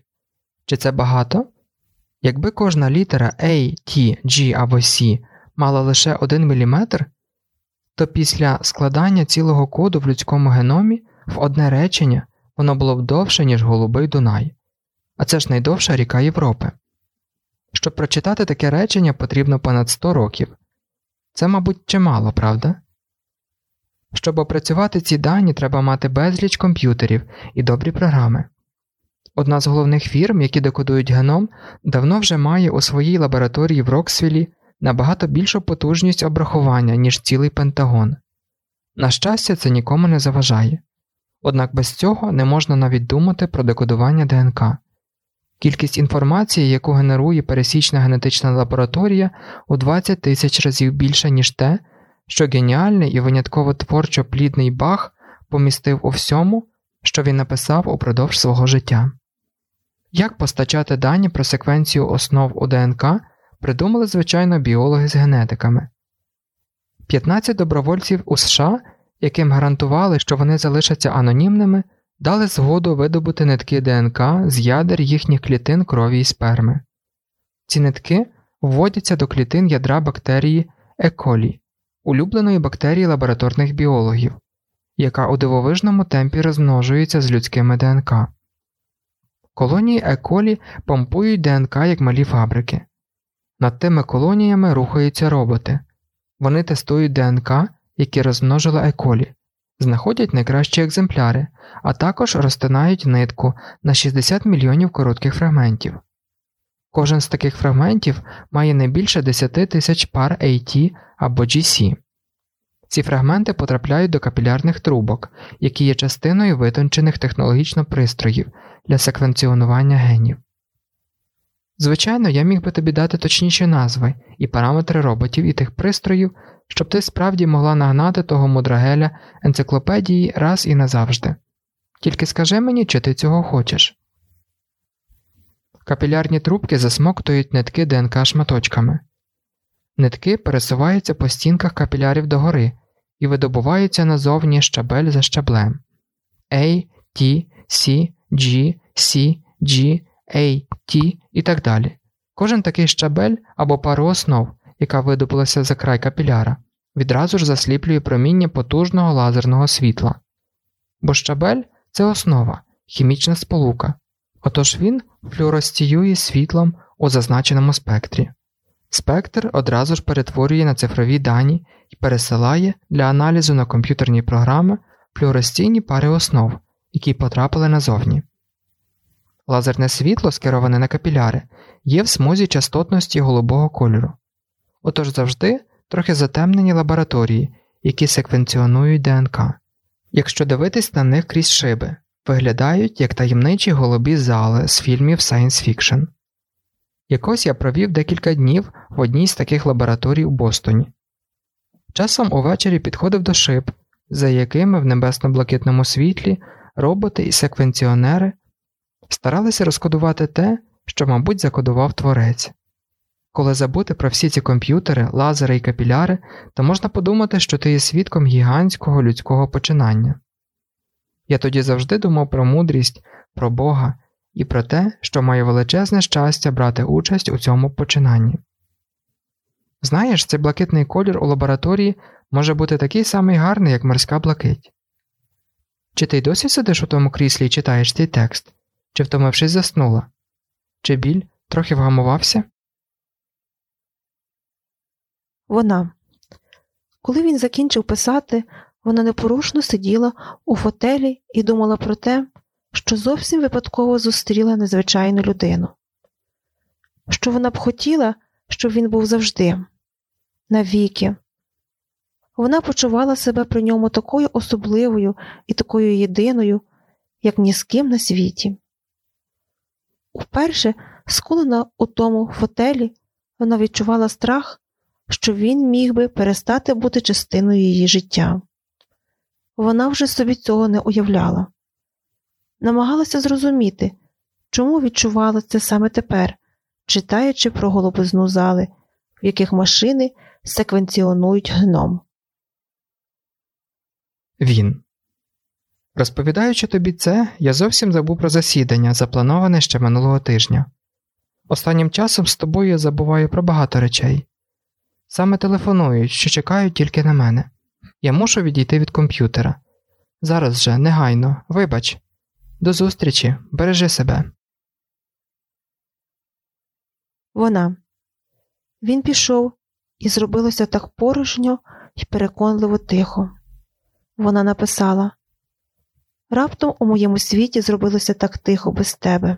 Чи це багато? Якби кожна літера A, T, G або C мала лише 1 мм, то після складання цілого коду в людському геномі в одне речення воно було б довше, ніж Голубий Дунай, а це ж найдовша ріка Європи. Щоб прочитати таке речення, потрібно понад 100 років. Це, мабуть, чимало, правда? Щоб опрацювати ці дані, треба мати безліч комп'ютерів і добрі програми. Одна з головних фірм, які декодують геном, давно вже має у своїй лабораторії в Роксвілі набагато більшу потужність обрахування, ніж цілий Пентагон. На щастя, це нікому не заважає. Однак без цього не можна навіть думати про декодування ДНК. Кількість інформації, яку генерує пересічна генетична лабораторія, у 20 тисяч разів більша, ніж те, що геніальний і винятково творчо плідний Бах помістив у всьому, що він написав упродовж свого життя. Як постачати дані про секвенцію основ у ДНК придумали, звичайно, біологи з генетиками. 15 добровольців у США, яким гарантували, що вони залишаться анонімними, дали згоду видобути нитки ДНК з ядер їхніх клітин крові і сперми. Ці нитки вводяться до клітин ядра бактерії Еколі, улюбленої бактерії лабораторних біологів, яка у дивовижному темпі розмножується з людськими ДНК. Колонії Еколі помпують ДНК як малі фабрики. Над тими колоніями рухаються роботи. Вони тестують ДНК, які розмножила Еколі, знаходять найкращі екземпляри, а також розтинають нитку на 60 мільйонів коротких фрагментів. Кожен з таких фрагментів має не більше 10 тисяч пар AT або GC. Ці фрагменти потрапляють до капілярних трубок, які є частиною витончених технологічно пристроїв для секвенціонування генів. Звичайно, я міг би тобі дати точніші назви і параметри роботів і тих пристроїв, щоб ти справді могла нагнати того мудрагеля енциклопедії раз і назавжди. Тільки скажи мені, чи ти цього хочеш. Капілярні трубки засмоктують нитки ДНК шматочками. Нитки пересуваються по стінках капілярів догори і видобуваються назовні щабель за щаблем A, T, C, G, C, G, A, T і так далі. Кожен такий щабель або пару основ, яка видобулася за край капіляра, відразу ж засліплює проміння потужного лазерного світла. Бо щабель це основа, хімічна сполука, отож він флюоростіює світлом у зазначеному спектрі. Спектр одразу ж перетворює на цифрові дані і пересилає для аналізу на комп'ютерні програми флюоресційні пари основ, які потрапили назовні. Лазерне світло, скероване на капіляри, є в смузі частотності голубого кольору. Отож завжди трохи затемнені лабораторії, які секвенціонують ДНК. Якщо дивитись на них крізь шиби, виглядають як таємничі голубі зали з фільмів Science Fiction. Якось я провів декілька днів в одній з таких лабораторій у Бостоні. Часом увечері підходив до шиб, за якими в небесно-блакитному світлі роботи і секвенціонери старалися розкодувати те, що, мабуть, закодував творець. Коли забути про всі ці комп'ютери, лазери і капіляри, то можна подумати, що ти є свідком гігантського людського починання. Я тоді завжди думав про мудрість, про Бога і про те, що маю величезне щастя брати участь у цьому починанні. Знаєш, цей блакитний колір у лабораторії може бути такий самий гарний, як морська блакить. Чи ти й досі сидиш у тому кріслі і читаєш цей текст, чи втомившись заснула? Чи біль трохи вгамувався? Вона. Коли він закінчив писати, вона непорушно сиділа у фотелі і думала про те, що зовсім випадково зустріла незвичайну людину, що вона б хотіла, щоб він був завжди, навіки. Вона почувала себе при ньому такою особливою і такою єдиною, як ні з ким на світі. Уперше, скулена у тому фотелі, вона відчувала страх, що він міг би перестати бути частиною її життя. Вона вже собі цього не уявляла, намагалася зрозуміти, чому відчувала це саме тепер, читаючи про голубизну зали, в яких машини секвенціонують гном. Він. Розповідаючи тобі це, я зовсім забув про засідання, заплановане ще минулого тижня. Останнім часом з тобою я забуваю про багато речей. Саме телефонують, що чекають тільки на мене. Я мушу відійти від комп'ютера. Зараз же, негайно, вибач. До зустрічі, бережи себе. Вона. Він пішов, і зробилося так порожньо і переконливо тихо. Вона написала Раптом у моєму світі зробилося так тихо без тебе.